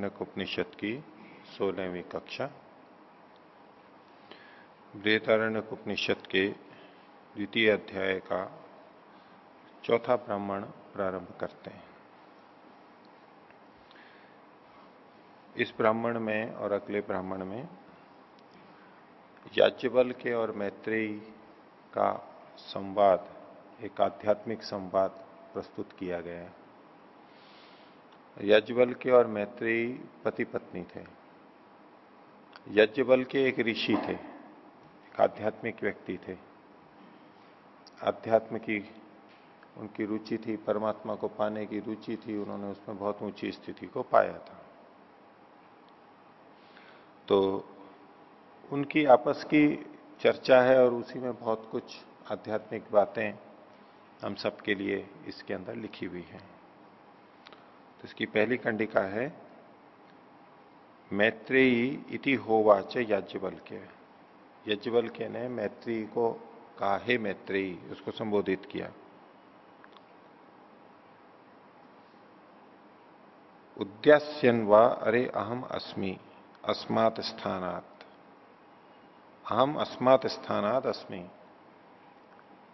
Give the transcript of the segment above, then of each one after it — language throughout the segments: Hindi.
बृहतारण्यक उपनिषद की सोलहवीं कक्षा। बृहतारण्यक उपनिषद के द्वितीय अध्याय का चौथा ब्राह्मण प्रारंभ करते हैं। इस ब्राह्मण में और अगले ब्राह्मण में याज्ञबल के और मैत्रेयी का संवाद, एक आध्यात्मिक संवाद प्रस्तुत किया गया है। यज्ञबल के और मैत्री पति पत्नी थे। यज्ञबल के एक ऋषि थे, एक आध्यात्मिक व्यक्ति थे। अध्यात्म की उनकी रुचि थी, परमात्मा को पाने की रुचि थी, उन्होंने उसमें बहुत ऊँची स्थिति को पाया था। तो उनकी आपस की चर्चा है और उसी में बहुत कुछ आध्यात्मिक बातें हम सबके लिए इसके अंदर लिखी हुई हैं। तो इसकी पहली कंडिका है, मैत्रेयी इति होवाच याज्ञबल के यज्ञबल के ने मैत्री को कहा, हे मैत्रेयी, उसको संबोधित किया। उद्यास्यन व, अरे अहम अस्मि, अस्मात स्थानात। अहम अस्मात स्थानात अस्मि।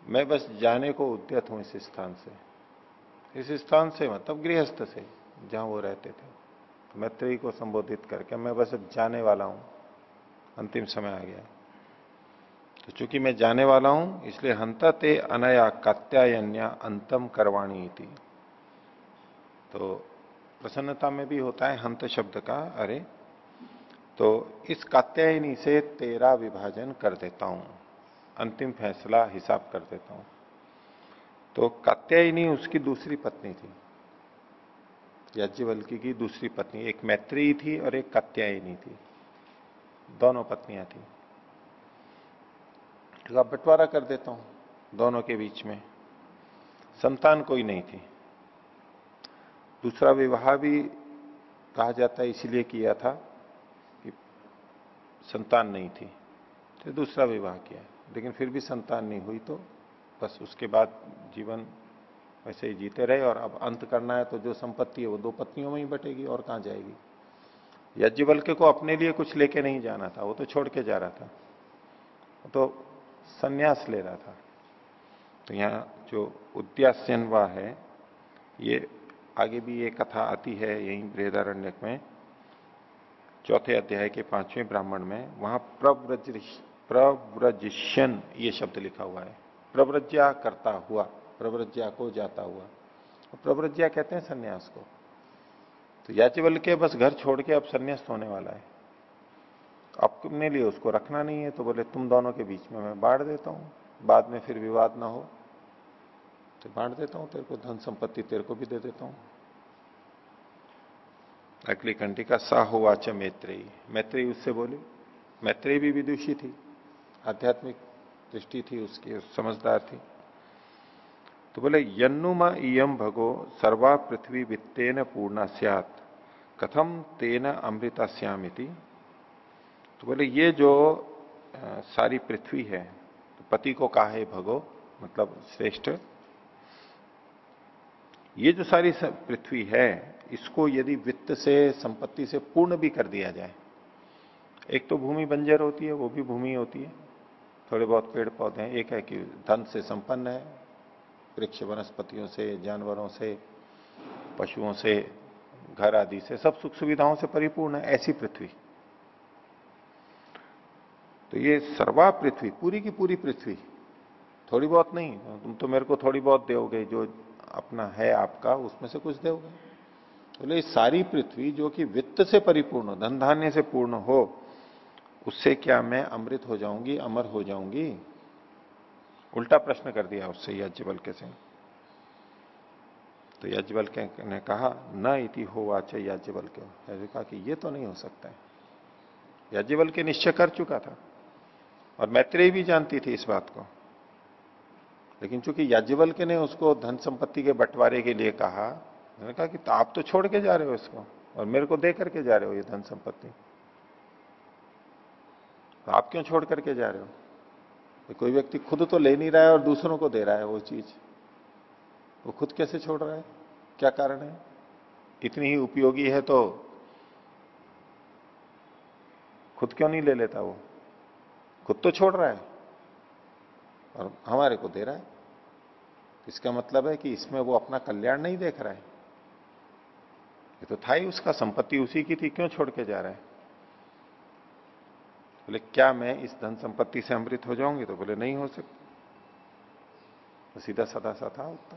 मैं बस जाने को उद्यत हूँ इस स्थान से। इस स्थान से मतलब गृहस्थ से। जहाँ वो रहते थे। तो मैत्री को संबोधित करके, मैं बस जाने वाला हूँ। अंतिम समय आ गया तो चूँकि मैं जाने वाला हूँ, इसलिए हंता ते अनया कात्यायन्या अंतम करवाणी थी तो प्रसन्नता में भी होता है हंत शब्द का, अरे! तो इस कात्यायनी से तेरा विभाजन कर देता हूँ। अंतिम फैसला हिसाब कर देता हूँ। तो कात्यायनी उसकी दूसरी पत्नी थी। याज्ञवल्की की दूसरी पत्नी, एक मैत्री थी और एक कात्यायनी थी। दोनों पत्नियाँ थी। तो अब बंटवारा कर देता हूँ दोनों के बीच में। संतान कोई नहीं थी। दूसरा विवाह भी कहा जाता है, इसीलिए किया था कि संतान नहीं थी। तो दूसरा विवाह किया। लेकिन फिर भी संतान नहीं हुई तो बस उसके बाद जीवन वैसे ही जीते रहे और अब अंत करना है तो जो संपत्ति है वो दो पत्नियों में ही बटेगी और कहाँ जाएगी। यज्ञवल्क्य को अपने लिए कुछ लेके नहीं जाना था, वो तो छोड़ के जा रहा था। तो संन्यास ले रहा था। तो यहाँ जो उद्यास्यनवा है, ये आगे भी ये कथा आती है यही बृहदारण्य में, चौथे अध्याय के पाँचवें ब्राह्मण में, वहाँ प्रव्रज प्रव्रजिष्यन ये शब्द लिखा हुआ है। प्रव्रज्या करता हुआ। प्रव्रज्या को जाता हुआ। प्रव्रज्ञा कहते हैं सन्यास को। तो याचिवल के बस घर छोड़ के अब संन्यास्त होने वाला है। अपने लिए उसको रखना नहीं है तो बोले, तुम दोनों के बीच में मैं बांट देता हूँ। बाद में फिर विवाद ना हो। तो बांट देता हूँ, तेरे को धन संपत्ति तेरे को भी दे देता हूँ। अगली कंटी का साहुवाच मैत्रेयी। मैत्रेयी उससे बोली, मैत्रेयी भी विदुषी थी। आध्यात्मिक दृष्टि थी उसकी, समझदार थी। तो बोले, यन्नुमा इम भगो, सर्वा पृथ्वी वित्तेन पूर्णा सियात कथम तेन अमृता श्यामिति तो बोले, ये जो सारी पृथ्वी है तो पति को कहा है भगो मतलब श्रेष्ठ, ये जो सारी पृथ्वी है, इसको यदि वित्त से, संपत्ति से पूर्ण भी कर दिया जाए, एक तो भूमि बंजर होती है, वो भी भूमि होती है, थोड़े बहुत पेड़ पौधे हैं, एक है कि धन से संपन्न है वृक्ष वनस्पतियों से, जानवरों से, पशुओं से, घर आदि से, सब सुख सुविधाओं से परिपूर्ण है, ऐसी पृथ्वी। तो ये सर्वा पृथ्वी, पूरी की पूरी पृथ्वी, थोड़ी बहुत नहीं, तुम तो मेरे को थोड़ी बहुत दोगे, जो अपना है आपका, उसमें से कुछ दोगे। बोले तो सारी पृथ्वी जो कि वित्त से परिपूर्ण, धन धान्य से पूर्ण हो, उससे क्या मैं अमृत हो जाऊँगी, अमर हो जाऊँगी? उल्टा प्रश्न कर दिया उससे यज्ञबल के से तो यज्ञबल के ने कहा, न इति हो वाचे यज्ञबल के कहा कि ये तो नहीं हो सकता है। यज्ञबल के निश्चय कर चुका था। और मैत्रेय भी जानती थी इस बात को। लेकिन चूँकि याज्ञवल के ने उसको धन संपत्ति के बंटवारे के लिए कहा, मैंने कहा कि आप तो छोड़ के जा रहे हो इसको, और मेरे को दे करके जा रहे हो ये धन संपत्ति। तो आप क्यों छोड़ करके जा रहे हो? तो कोई व्यक्ति खुद तो ले नहीं रहा है और दूसरों को दे रहा है वो चीज़। वो खुद कैसे छोड़ रहा है? क्या कारण है? इतनी ही उपयोगी है तो खुद क्यों नहीं ले लेता वो? खुद तो छोड़ रहा है और हमारे को दे रहा है। इसका मतलब है कि इसमें वो अपना कल्याण नहीं देख रहा है। ये तो था ही उसका, संपत्ति उसी की थी, क्यों छोड़ के जा रहा है? बोले, क्या मैं इस धन संपत्ति से अमृत हो जाऊँगी? तो बोले, नहीं हो सकता। तो सीधा सदा सा था उत्तर।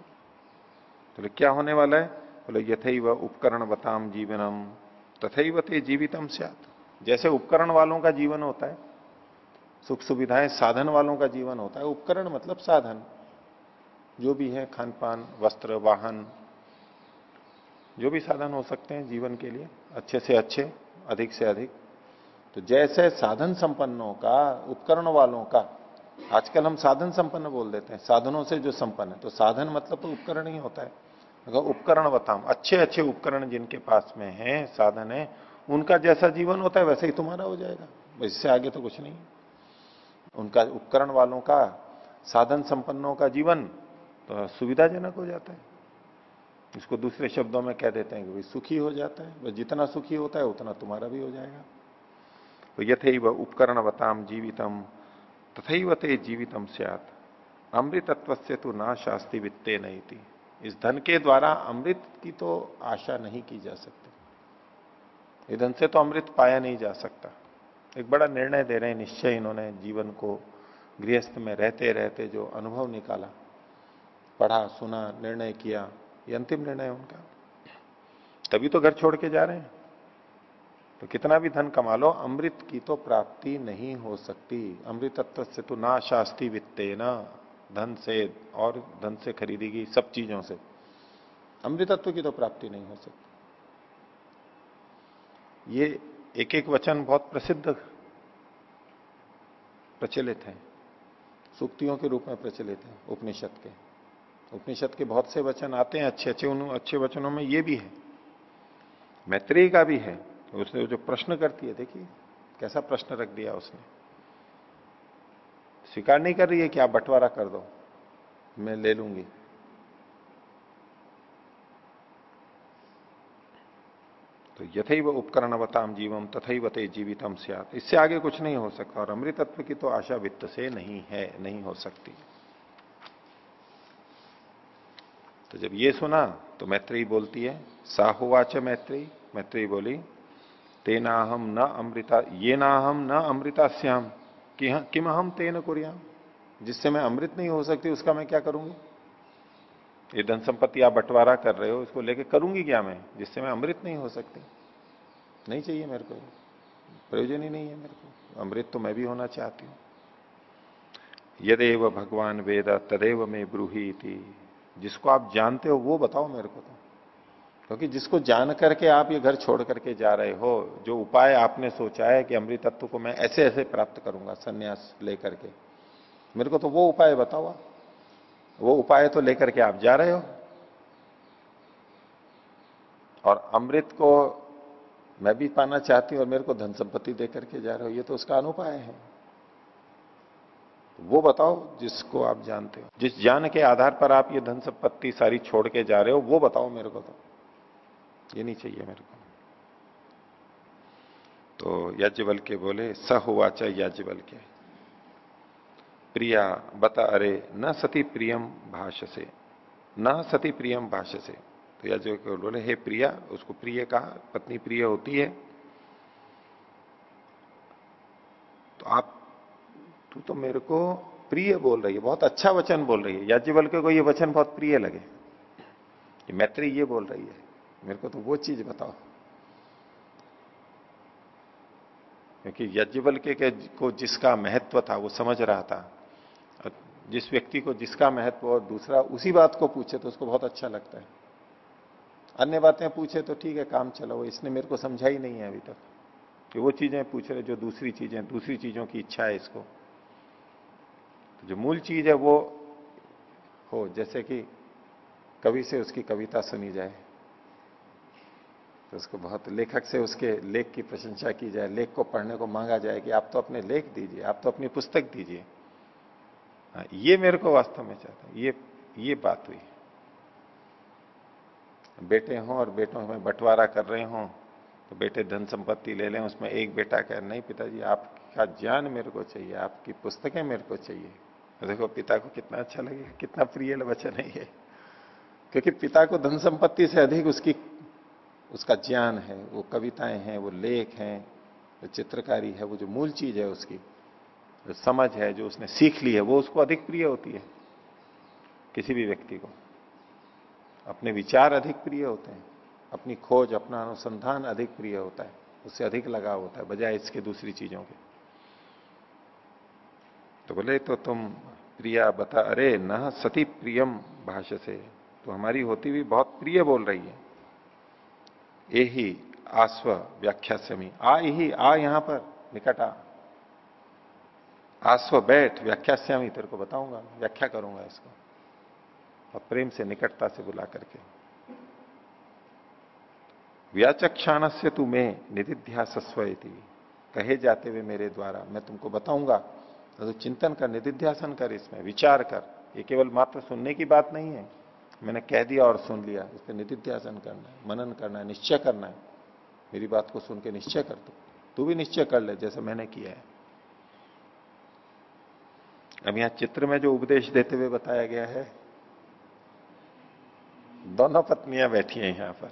बोले, क्या होने वाला है? बोले यथे व उपकरण बताम जीवनम तथे वे जीवितम स्यात। जैसे उपकरण वालों का जीवन होता है, सुख सुविधाएँ साधन वालों का जीवन होता है, उपकरण मतलब साधन। जो भी है खान पान वस्त्र, वाहन, जो भी साधन हो सकते हैं जीवन के लिए, अच्छे से अच्छे, अधिक से अधिक। तो जैसे साधन संपन्नों का, उपकरण वालों का, आजकल हम साधन संपन्न बोल देते हैं, साधनों से जो संपन्न है तो साधन मतलब तो उपकरण ही होता है। अगर उपकरण बताऊँ अच्छे अच्छे उपकरण जिनके पास में है, साधन है, उनका जैसा जीवन होता है, वैसे ही तुम्हारा हो जाएगा। इससे आगे तो कुछ नहीं उनका, उपकरण वालों का, साधन संपन्नों का जीवन तो सुविधाजनक हो जाता है। इसको दूसरे शब्दों में कह देते हैं कि भाई सुखी हो जाता है। वह जितना सुखी होता है, उतना तुम्हारा भी हो जाएगा। तो यथे वह उपकरण बताम जीवितम तथा ते जीवितम सियात। अमृतत्व से तो ना शास्ति वित्ते नहीं थी इस धन के द्वारा अमृत की तो आशा नहीं की जा सकती। धन से तो अमृत पाया नहीं जा सकता। एक बड़ा निर्णय दे रहे हैं निश्चय इन्होंने जीवन को गृहस्थ में रहते रहते जो अनुभव निकाला। पढ़ा, सुना, निर्णय किया, ये अंतिम निर्णय उनका। तभी तो घर छोड़ के जा रहे हैं। तो कितना भी धन कमा लो, अमृत की तो प्राप्ति नहीं हो सकती। अमृतत्व से तो ना शास्ति वित्ते ना धन से और धन से खरीदी गई सब चीज़ों से। अमृतत्व की तो प्राप्ति नहीं हो सकती। ये एक एक वचन बहुत प्रसिद्ध प्रचलित है। सूक्तियों के रूप में प्रचलित है, उपनिषद के। उपनिषद के बहुत से वचन आते हैं अच्छे अच्छे उन, अच्छे वचनों में ये भी है। मैत्री का भी है। उसने जो प्रश्न करती है, देखिए, कैसा प्रश्न रख दिया उसने। स्वीकार नहीं कर रही है कि आप बंटवारा कर दो, मैं ले लूँगी। तो यथई व उपकरणवताम जीवम तथई वते जीवितम सियात। इससे आगे कुछ नहीं हो सकता, और अमृतत्व की तो आशा वित्त से नहीं है, नहीं हो सकती। तो जब ये सुना तो मैत्री बोलती है साहुवाच मैत्री मैत्री बोली तेना हम न अमृता ये ना हम न अमृता श्याम किम हम तेन कुरियाम जिससे मैं अमृत नहीं हो सकती, उसका मैं क्या करूँगी? ये धन संपत्ति आप बंटवारा कर रहे हो, इसको लेके करूँगी क्या मैं, जिससे मैं अमृत नहीं हो सकती? नहीं चाहिए मेरे को। प्रयोजन ही नहीं है मेरे को। अमृत तो मैं भी होना चाहती हूँ। यदेव भगवान वेद, तदेव में ब्रूही थी जिसको आप जानते हो, वो बताओ मेरे को तो। क्योंकि जिसको जान करके आप ये घर छोड़ करके जा रहे हो, जो उपाय आपने सोचा है कि अमृत तत्व को मैं ऐसे ऐसे प्राप्त करूँगा, संन्यास लेकर के, मेरे को तो वो उपाय बताओ वो उपाय तो लेकर के आप जा रहे हो। और अमृत को मैं भी पाना चाहती हूँ और मेरे को धन संपत्ति दे करके जा रहे हो, ये तो उसका अनुपाय है। वो बताओ जिसको आप जानते हो। जिस ज्ञान के आधार पर आप ये धन संपत्ति सारी छोड़ के जा रहे हो, वो बताओ मेरे को तो। ये नहीं चाहिए मेरे को। तो याज्ञवल के बोले स हुआ चाहे याज्ञवल के प्रिया बता, अरे, न सती प्रियम भाष्य से न सती प्रियम भाष्य से तो या जो बोले, हे प्रिया, उसको प्रिय कहा, पत्नी प्रिय होती है। तो आप, तू तो मेरे को प्रिय बोल रही है, बहुत अच्छा वचन बोल रही है। याज्ञवल के को ये वचन बहुत प्रिय लगे। मैत्री ये बोल रही है। मेरे को तो वो चीज़ बताओ। क्योंकि यज्ञबल के, को जिसका महत्व था, वो समझ रहा था। और जिस व्यक्ति को जिसका महत्व और दूसरा उसी बात को पूछे तो उसको बहुत अच्छा लगता है। अन्य बातें पूछे तो ठीक है, काम चलाओ इसने मेरे को समझा ही नहीं है अभी तक। कि वो चीज़ें पूछ रहे, जो दूसरी चीज़ें, दूसरी चीज़ों की इच्छा है इसको। तो जो मूल चीज़ है वो हो, जैसे कि कवि से उसकी कविता सुनी जाए। तो उसको बहुत लेखक से उसके लेख की प्रशंसा की जाए लेख को पढ़ने को मांगा जाए कि आप तो अपने लेख दीजिए आप तो अपनी पुस्तक दीजिए। हाँ, ये मेरे को वास्तव में चाहता ये ये बात हुई। बेटे हों और बेटों में बंटवारा कर रहे हों तो बेटे धन संपत्ति ले लें उसमें एक बेटा कह नहीं पिताजी आपका ज्ञान मेरे को चाहिए आपकी पुस्तकें मेरे को चाहिए। देखो पिता को कितना अच्छा लगेगा कितना प्रिय वचन है ये। क्योंकि पिता को धन संपत्ति से अधिक उसकी उसका ज्ञान है, वो कविताएँ हैं, वो लेख हैं, वो चित्रकारी है, वो जो मूल चीज़ है उसकी, जो समझ है, जो उसने सीख ली है, वो उसको अधिक प्रिय होती है, किसी भी व्यक्ति को। अपने विचार अधिक प्रिय होते हैं, अपनी खोज, अपना अनुसंधान अधिक प्रिय होता है, उससे अधिक लगाव होता है, बजाय इसके दूसरी चीज़ों के। तो बोले तो तुम प्रिया बता, अरे, न सती प्रियम भाष्य से तो हमारी होती हुई बहुत प्रिय बोल रही है। यही आस्व व्याख्या समी आ ही आ यहाँ पर, निकट आस्व बैठ व्याख्या श्यामी तेरे को बताऊँगा, व्याख्या करूँगा इसको। और प्रेम से निकटता से बुला करके। व्याचक्षाण से तू मैं निधिध्यासस्व कहे जाते हुए मेरे द्वारा, मैं तुमको बताऊँगा। तो चिंतन कर निधिध्यासन कर इसमें, विचार कर। ये केवल मात्र सुनने की बात नहीं है। मैंने कह दिया और सुन लिया, इस पर निधिध्यासन करना है, मनन करना है, निश्चय करना है। मेरी बात को सुन के निश्चय कर दो। तू भी निश्चय कर ले, जैसे मैंने किया है। अब यहाँ चित्र में जो उपदेश देते हुए बताया गया है, दोनों पत्नियाँ बैठी हैं यहाँ पर।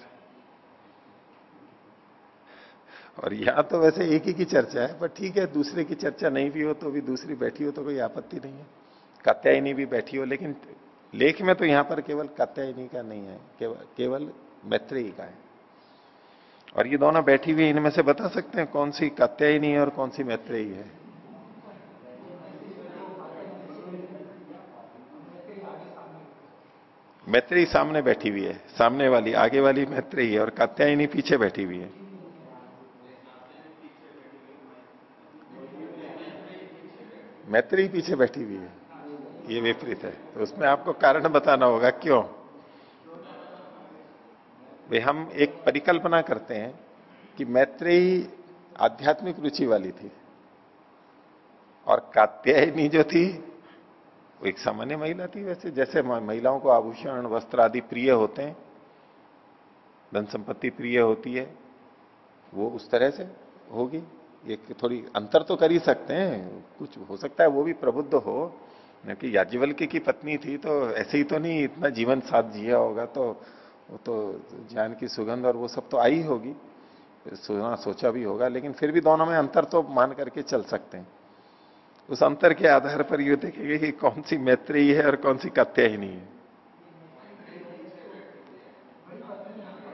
और यहाँ तो वैसे एक ही की चर्चा है, पर ठीक है, दूसरे की चर्चा नहीं भी हो तो भी दूसरी बैठी हो तो कोई आपत्ति नहीं है। कात्यायनी भी बैठी हो, लेकिन लेख में तो यहाँ पर केवल कात्यायनी का नहीं है केवल केवल मैत्रेयी का है। और ये दोनों बैठी हुई इनमें से बता सकते हैं कौन सी कात्यायनी है और कौन सी मैत्रेयी है। मैत्रेयी सामने बैठी हुई है, सामने वाली, आगे वाली मैत्रेयी है और कात्यायनी पीछे बैठी हुई है। मैत्री पीछे बैठी हुई है। ये विपरीत है। तो उसमें आपको कारण बताना होगा, क्यों? वे हम एक परिकल्पना करते हैं कि मैत्रेयी आध्यात्मिक रुचि वाली थी और कात्यायनी जो थी, वो एक सामान्य महिला थी वैसे। जैसे महिलाओं को आभूषण, वस्त्र आदि प्रिय होते हैं, धन संपत्ति प्रिय होती है, वो उस तरह से होगी। एक थोड़ी अंतर तो कर ही सकते हैं, कुछ हो सकता है वो भी प्रबुद्ध हो क्योंकि याज्ञवल की पत्नी थी तो ऐसे ही तो नहीं इतना जीवन साथ जिया होगा तो वो तो ज्ञान की सुगंध और वो सब तो आई होगी। सुना सोचा भी होगा, लेकिन फिर भी दोनों में अंतर तो मान करके चल सकते हैं। उस अंतर के आधार पर ये देखेंगे कि कौन सी मैत्री है और कौन सी नहीं है।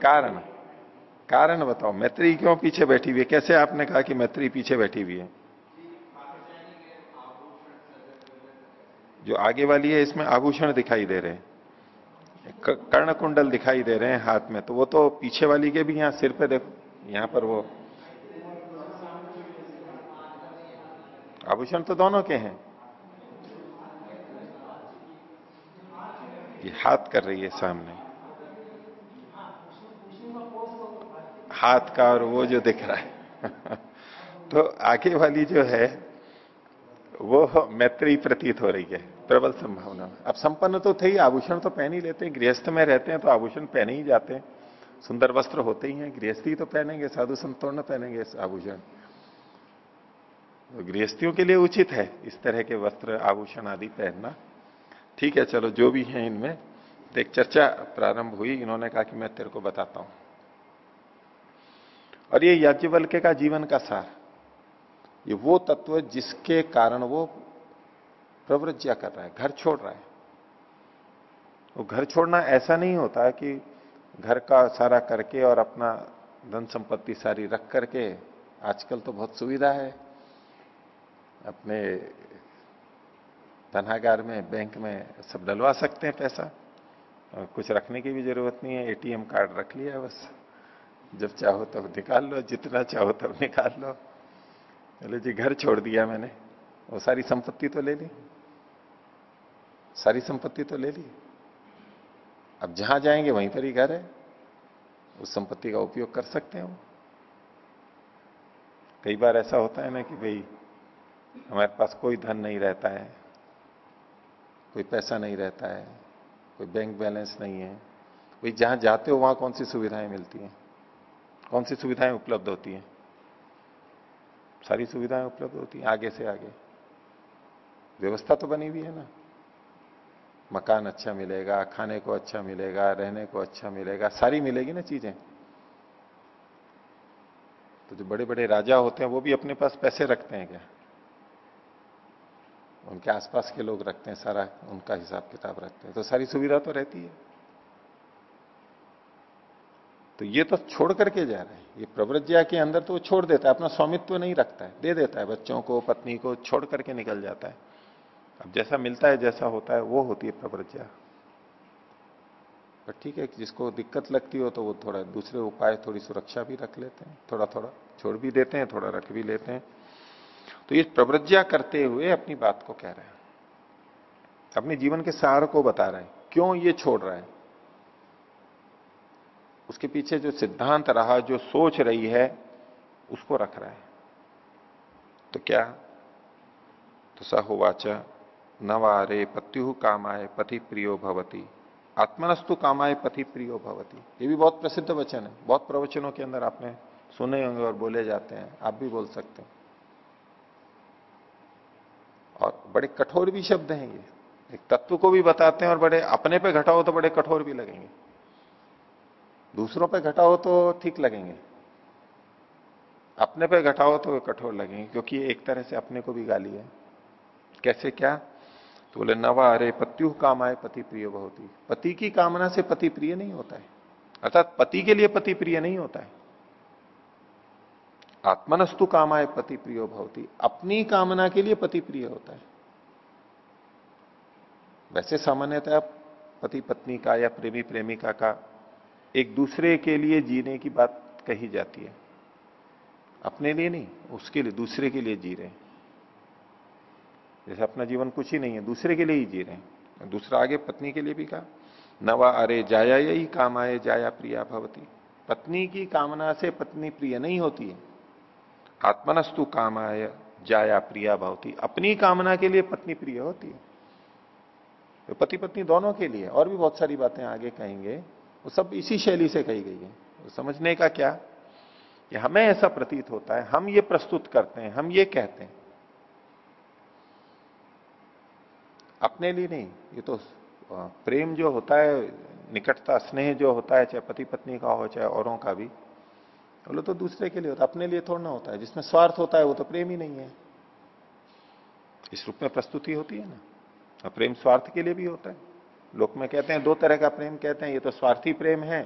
कारण कारण बताओ मैत्री क्यों पीछे बैठी हुई है? कैसे आपने कहा कि मैत्री पीछे बैठी हुई है? जो आगे वाली है, इसमें आभूषण दिखाई दे रहे हैं। कर्ण कुंडल दिखाई दे रहे हैं हाथ में। तो वो तो पीछे वाली के भी यहाँ सिर पे देखो, यहाँ पर वो। आभूषण तो दोनों के हैं। ये हाथ कर रही है सामने। हाथ का और वो जो दिख रहा है। तो आगे वाली जो है, वो मैत्री प्रतीत हो रही है। प्रबल संभावना। अब संपन्न तो थे ही, आभूषण तो पहन ही लेते हैं। गृहस्थ में रहते हैं तो आभूषण पहने ही जाते हैं। सुंदर वस्त्र होते ही हैं, गृहस्थी तो पहनेंगे, साधु संत न पहनेंगे आभूषण। तो गृहस्थियों के लिए उचित है इस तरह के वस्त्र, आभूषण आदि पहनना। ठीक है, चलो जो भी है इनमें। एक चर्चा प्रारंभ हुई। इन्होंने कहा कि मैं तेरे को बताता हूँ। और ये याज्ञवल्क्य का जीवन का सार। ये वो तत्व जिसके कारण वो प्रवृज्ञा कर रहा है, घर छोड़ रहा है। वो घर छोड़ना ऐसा नहीं होता कि घर का सारा करके और अपना धन संपत्ति सारी रख करके, आजकल तो बहुत सुविधा है। अपने धनागार में, बैंक में सब डलवा सकते हैं पैसा, और कुछ रखने की भी ज़रूरत नहीं है एटीएम कार्ड रख लिया बस। जब चाहो तब निकाल लो, जितना चाहो तब निकाल लो। चलो जी, घर छोड़ दिया मैंने, वो सारी संपत्ति तो ले ली। सारी संपत्ति तो ले ली। अब जहाँ जाएँगे, वहीं पर ही घर है। उस संपत्ति का उपयोग कर सकते हैं वो। कई बार ऐसा होता है ना कि भाई, हमारे पास कोई धन नहीं रहता है, कोई पैसा नहीं रहता है, कोई बैंक बैलेंस नहीं है। भाई, जहाँ जाते हो, वहाँ कौन सी सुविधाएँ मिलती हैं? कौन सी सुविधाएँ उपलब्ध होती हैं? सारी सुविधाएँ उपलब्ध होती हैं, आगे से आगे। व्यवस्था तो बनी हुई है ना। मकान अच्छा मिलेगा, खाने को अच्छा मिलेगा, रहने को अच्छा मिलेगा, सारी मिलेगी ना चीज़ें। तो जो बड़े बड़े राजा होते हैं, वो भी अपने पास पैसे रखते हैं क्या? उनके आसपास के लोग रखते हैं, सारा उनका हिसाब किताब रखते हैं तो सारी सुविधा तो रहती है। तो ये तो छोड़ करके जा रहे हैं। ये प्रवृत्तिया के अंदर तो वो छोड़ देता है, अपना स्वामित्व नहीं रखता है, दे देता है, बच्चों को, पत्नी को छोड़ करके निकल जाता है। अब जैसा मिलता है, जैसा होता है, वो होती है प्रवृत्तिया। पर ठीक है, जिसको दिक्कत लगती हो तो वो थोड़ा दूसरे उपाय, थोड़ी सुरक्षा भी रख लेते हैं थोड़ा थोड़ा छोड़ भी देते हैं, थोड़ा रख भी लेते हैं। तो ये प्रवृत्तिया करते हुए अपनी बात को कह रहे हैं। अपने जीवन के सार को बता रहे हैं, क्यों ये छोड़ रहा है? उसके पीछे जो सिद्धांत रहा, जो सोच रही है, उसको रख रहा है। तो क्या? तो सहोवाच नवारे पत्यु कामाय पति प्रियो भवती। आत्मनस्तु कामाय पति प्रियो भवती। ये भी बहुत प्रसिद्ध वचन है। बहुत प्रवचनों के अंदर आपने सुने होंगे और बोले जाते हैं। आप भी बोल सकते हैं। और बड़े कठोर भी शब्द हैं ये। एक तत्व को भी बताते हैं और बड़े अपने पे घटाओ तो बड़े कठोर भी लगेंगे। दूसरों पे घटाओ तो ठीक लगेंगे। अपने पे घटाओ तो कठोर लगेंगे, क्योंकि एक तरह से अपने को भी गाली है। कैसे क्या? तो बोले नवा अरे पत्यु काम आए पति प्रिय बहुत पति की कामना से पति प्रिय नहीं होता है। अर्थात पति के लिए पति प्रिय नहीं होता है। आत्मनस्तु कामाय पति प्रियो भवती। अपनी कामना के लिए पति प्रिय होता है। वैसे सामान्यतः पति पत्नी का या प्रेमी प्रेमिका का एक दूसरे के लिए जीने की बात कही जाती है। अपने लिए नहीं, उसके लिए, दूसरे के लिए जी रहे हैं। जैसे अपना जीवन कुछ ही नहीं है, दूसरे के लिए ही जी रहे हैं। दूसरा आगे पत्नी के लिए भी कहा, नवा अरे जाया यही काम आए, जाया प्रिया भवती। पत्नी की कामना से पत्नी प्रिय नहीं होती है। आत्मनस्तु कामाय जाया प्रिया भवती। अपनी कामना के लिए पत्नी प्रिय होती है। तो पति पत्नी दोनों के लिए, और भी बहुत सारी बातें आगे कहेंगे, वो सब इसी शैली से कही गई है। तो समझने का क्या? कि हमें ऐसा प्रतीत होता है, हम ये प्रस्तुत करते हैं, हम ये कहते हैं। अपने लिए नहीं, ये तो प्रेम जो होता है, निकटता, स्नेह जो होता है, चाहे पति पत्नी का हो, चाहे औरों का भी बोलो तो दूसरे के लिए होता है, अपने लिए थोड़ा ना होता है, जिसमें स्वार्थ होता है, वो तो प्रेम ही नहीं है। इस रूप में प्रस्तुति होती है ना, और प्रेम स्वार्थ के लिए भी होता है। लोग में कहते हैं, दो तरह का प्रेम कहते हैं, ये तो स्वार्थी प्रेम है,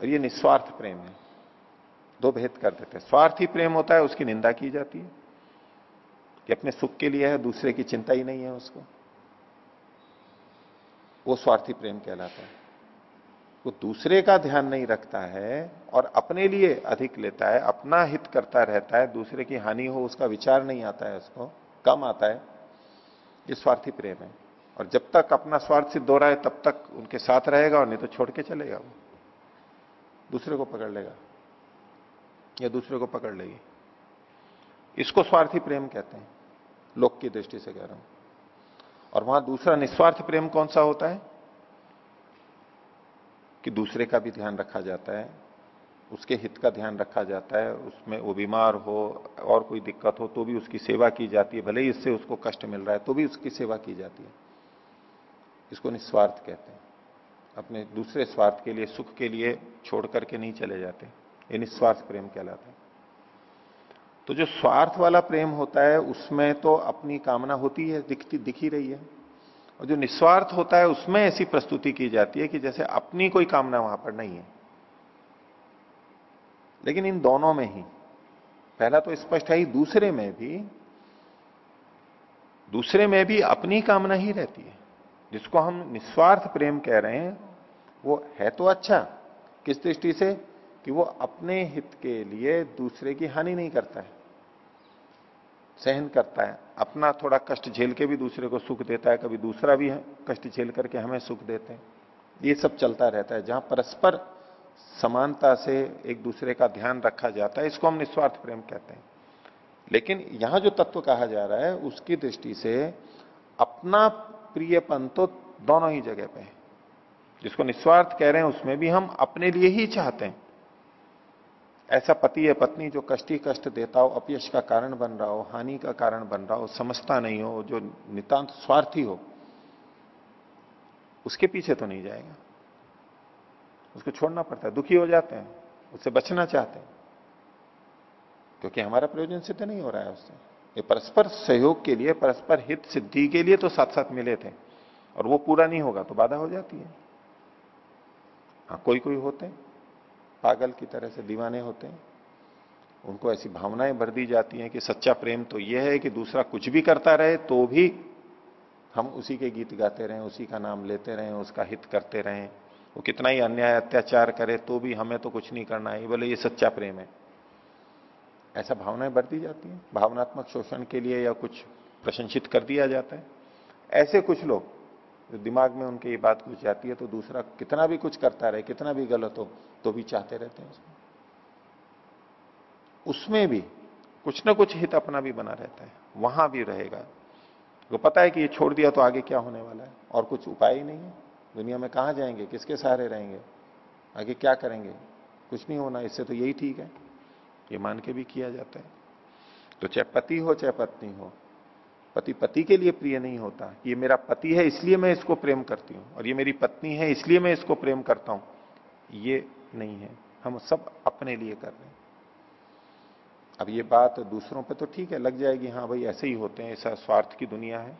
और ये निस्वार्थ प्रेम है। दो भेद कर देते हैं। स्वार्थी प्रेम होता है, उसकी निंदा की जाती है, कि अपने सुख के लिए है, दूसरे की चिंता ही नहीं है उसको। वो स्वार्थी प्रेम कहलाता है। वो दूसरे का ध्यान नहीं रखता है और अपने लिए अधिक लेता है, अपना हित करता रहता है, दूसरे की हानि हो उसका विचार नहीं आता है उसको, कम आता है। ये स्वार्थी प्रेम है। और जब तक अपना स्वार्थ सिद्ध हो रहा है, तब तक उनके साथ रहेगा और नहीं तो छोड़ के चलेगा वो। दूसरे को पकड़ लेगा या दूसरे को पकड़ लेगी। इसको स्वार्थी प्रेम कहते हैं, लोक की दृष्टि से कह रहा हूँ। और वहाँ दूसरा निस्वार्थ प्रेम कौन सा होता है? कि दूसरे का भी ध्यान रखा जाता है, उसके हित का ध्यान रखा जाता है, उसमें वो बीमार हो और कोई दिक्कत हो तो भी उसकी सेवा की जाती है, भले ही इससे उसको कष्ट मिल रहा है तो भी उसकी सेवा की जाती है। इसको निस्वार्थ कहते हैं। अपने दूसरे स्वार्थ के लिए, सुख के लिए छोड़ करके नहीं चले जाते। ये निस्वार्थ प्रेम कहलाता है। तो जो स्वार्थ वाला प्रेम होता है, उसमें तो अपनी कामना होती है, दिखती, दिख रही है। और जो निस्वार्थ होता है, उसमें ऐसी प्रस्तुति की जाती है कि जैसे अपनी कोई कामना वहाँ पर नहीं है। लेकिन इन दोनों में ही, पहला तो स्पष्ट है ही, दूसरे में भी, दूसरे में भी अपनी कामना ही रहती है। जिसको हम निस्वार्थ प्रेम कह रहे हैं, वो है तो अच्छा किस दृष्टि से? कि वो अपने हित के लिए दूसरे की हानि नहीं करता है। सहन करता है। अपना थोड़ा कष्ट झेल के भी दूसरे को सुख देता है, कभी दूसरा भी कष्ट झेल करके हमें सुख देते हैं। ये सब चलता रहता है, जहाँ परस्पर समानता से एक दूसरे का ध्यान रखा जाता है, इसको हम निस्वार्थ प्रेम कहते हैं। लेकिन यहाँ जो तत्व कहा जा रहा है, उसकी दृष्टि से अपना प्रियपन तो दोनों ही जगह पे है। जिसको निस्वार्थ कह रहे हैं, उसमें भी हम अपने लिए ही चाहते हैं। ऐसा पति या पत्नी जो कष्टी कष्ट देता हो, अपयश का कारण बन रहा हो, हानि का कारण बन रहा हो, समझता नहीं हो, जो नितांत स्वार्थी हो, उसके पीछे तो नहीं जाएगा। उसको छोड़ना पड़ता है, दुखी हो जाते हैं, उससे बचना चाहते हैं। क्योंकि हमारा प्रयोजन सिद्ध नहीं हो रहा है उससे। ये परस्पर सहयोग के लिए, परस्पर हित सिद्धि के लिए तो साथ साथ मिले थे। और वो पूरा नहीं होगा तो बाधा हो जाती है। हाँ कोई कोई होते हैं। पागल की तरह से दीवाने होते हैं। उनको ऐसी भावनाएँ भर दी जाती हैं कि सच्चा प्रेम तो यह है कि दूसरा कुछ भी करता रहे तो भी हम उसी के गीत गाते रहें, उसी का नाम लेते रहें, उसका हित करते रहें। वो कितना ही अन्याय, अत्याचार करे तो भी हमें तो कुछ नहीं करना है। बोले, ये सच्चा प्रेम है। ऐसा भावनाएँ बढ़ दी जाती हैं। भावनात्मक शोषण के लिए या कुछ प्रशंसित कर दिया जाता है। ऐसे कुछ लोग दिमाग में उनके ये बात घुस जाती है तो दूसरा कितना भी कुछ करता रहे, कितना भी गलत हो तो भी चाहते रहते हैं उसमें उसमें भी कुछ ना कुछ हित अपना भी बना रहता है, वहाँ भी रहेगा। वो पता है कि ये छोड़ दिया तो आगे क्या होने वाला है, और कुछ उपाय ही नहीं है। दुनिया में कहा जाएँगे, किसके सहारे रहेंगे, आगे क्या करेंगे? कुछ नहीं होना, इससे तो यही ठीक है। ये मान के भी किया जाता है। तो चाहे पति हो, चाहे पत्नी हो पति पति के लिए प्रिय नहीं होता। ये मेरा पति है, इसलिए मैं इसको प्रेम करती हूँ। और ये मेरी पत्नी है, इसलिए मैं इसको प्रेम करता हूँ। ये नहीं है। हम सब अपने लिए कर रहे हैं। अब ये बात दूसरों पे तो ठीक है, लग जाएगी हाँ भाई, ऐसे ही होते हैं। ऐसा स्वार्थ की दुनिया है।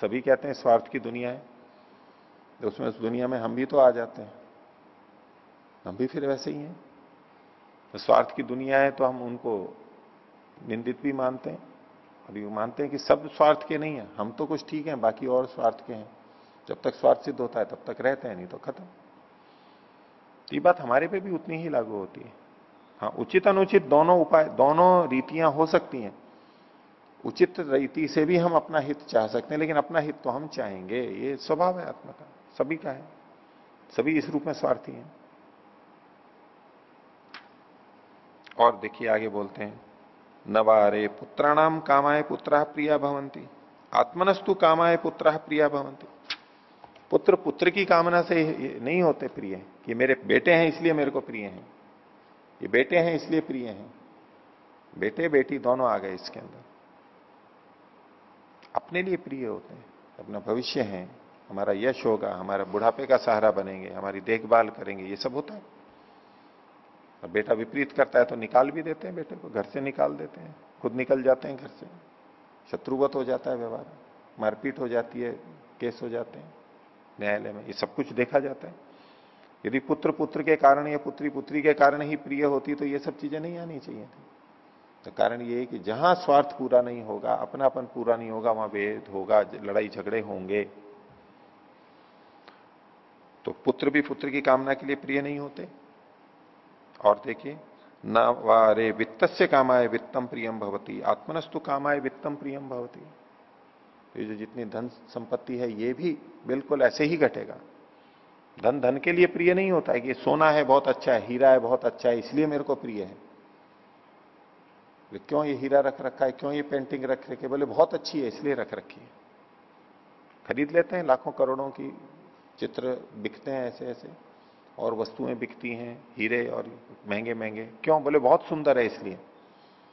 सभी कहते हैं स्वार्थ की दुनिया है। तो उसमें उस दुनिया में हम भी तो आ जाते हैं। हम भी फिर वैसे ही हैं। तो स्वार्थ की दुनिया है तो हम उनको निंदित भी मानते हैं। अभी वो मानते हैं कि सब स्वार्थ के नहीं है, हम तो कुछ ठीक हैं, बाकी और स्वार्थ के हैं। जब तक स्वार्थ सिद्ध होता है, तब तक रहते हैं, नहीं तो खत्म। ये बात हमारे पे भी उतनी ही लागू होती है। हाँ उचित अनुचित दोनों उपाय, दोनों रीतियाँ हो सकती हैं। उचित रीति से भी हम अपना हित चाह सकते हैं, लेकिन अपना हित तो हम चाहेंगे। ये स्वभाव है आत्मा का सभी का है। सभी इस रूप में स्वार्थी हैं। और देखिए, आगे बोलते हैं। नवारे पुत्राणाम कामाय पुत्र प्रिया भवंती आत्मनस्तु कामाय पुत्र प्रिया भवंती पुत्र पुत्र की कामना से नहीं होते प्रिय कि मेरे बेटे हैं, इसलिए मेरे को प्रिय हैं। ये बेटे हैं, इसलिए प्रिय हैं। बेटे बेटी दोनों आ गए इसके अंदर। अपने लिए प्रिय होते हैं, अपना भविष्य है, हमारा यश होगा, हमारा बुढ़ापे का सहारा बनेंगे, हमारी देखभाल करेंगे, ये सब होता है। और बेटा विपरीत करता है तो निकाल भी देते हैं बेटे को, घर से निकाल देते हैं। खुद निकल जाते हैं घर से। शत्रुवत हो जाता है व्यवहार। मारपीट हो जाती है, केस हो जाते हैं न्यायालय में। ये सब कुछ देखा जाता है। यदि पुत्र पुत्र के कारण या पुत्री पुत्री के कारण ही प्रिय होती तो ये सब चीज़ें नहीं आनी चाहिए थी। तो कारण ये है कि जहाँ स्वार्थ पूरा नहीं होगा, अपनापन पूरा नहीं होगा, वहाँ भेद होगा, लड़ाई झगड़े होंगे। तो पुत्र भी पुत्र की कामना के लिए प्रिय नहीं होते। और देखिए, न वारे वित्त से कामाए वित्तम प्रियम भवती, आत्मनस्तु कामाए वित्तम प्रियम भवती। ये जो जितनी धन संपत्ति है, ये भी बिल्कुल ऐसे ही घटेगा। धन धन के लिए प्रिय नहीं होता है कि सोना है, बहुत अच्छा है, हीरा है, बहुत अच्छा है, इसलिए मेरे को प्रिय है। क्यों ये हीरा रख रखा है, क्यों ये पेंटिंग रख रखी है? बोले, बहुत अच्छी है, इसलिए रख रखी है। खरीद लेते हैं, लाखों करोड़ों की चित्र बिकते हैं ऐसे ऐसे और वस्तुएँ बिकती हैं, हीरे और महँगे महँगे। क्यों? बोले, बहुत सुंदर है इसलिए।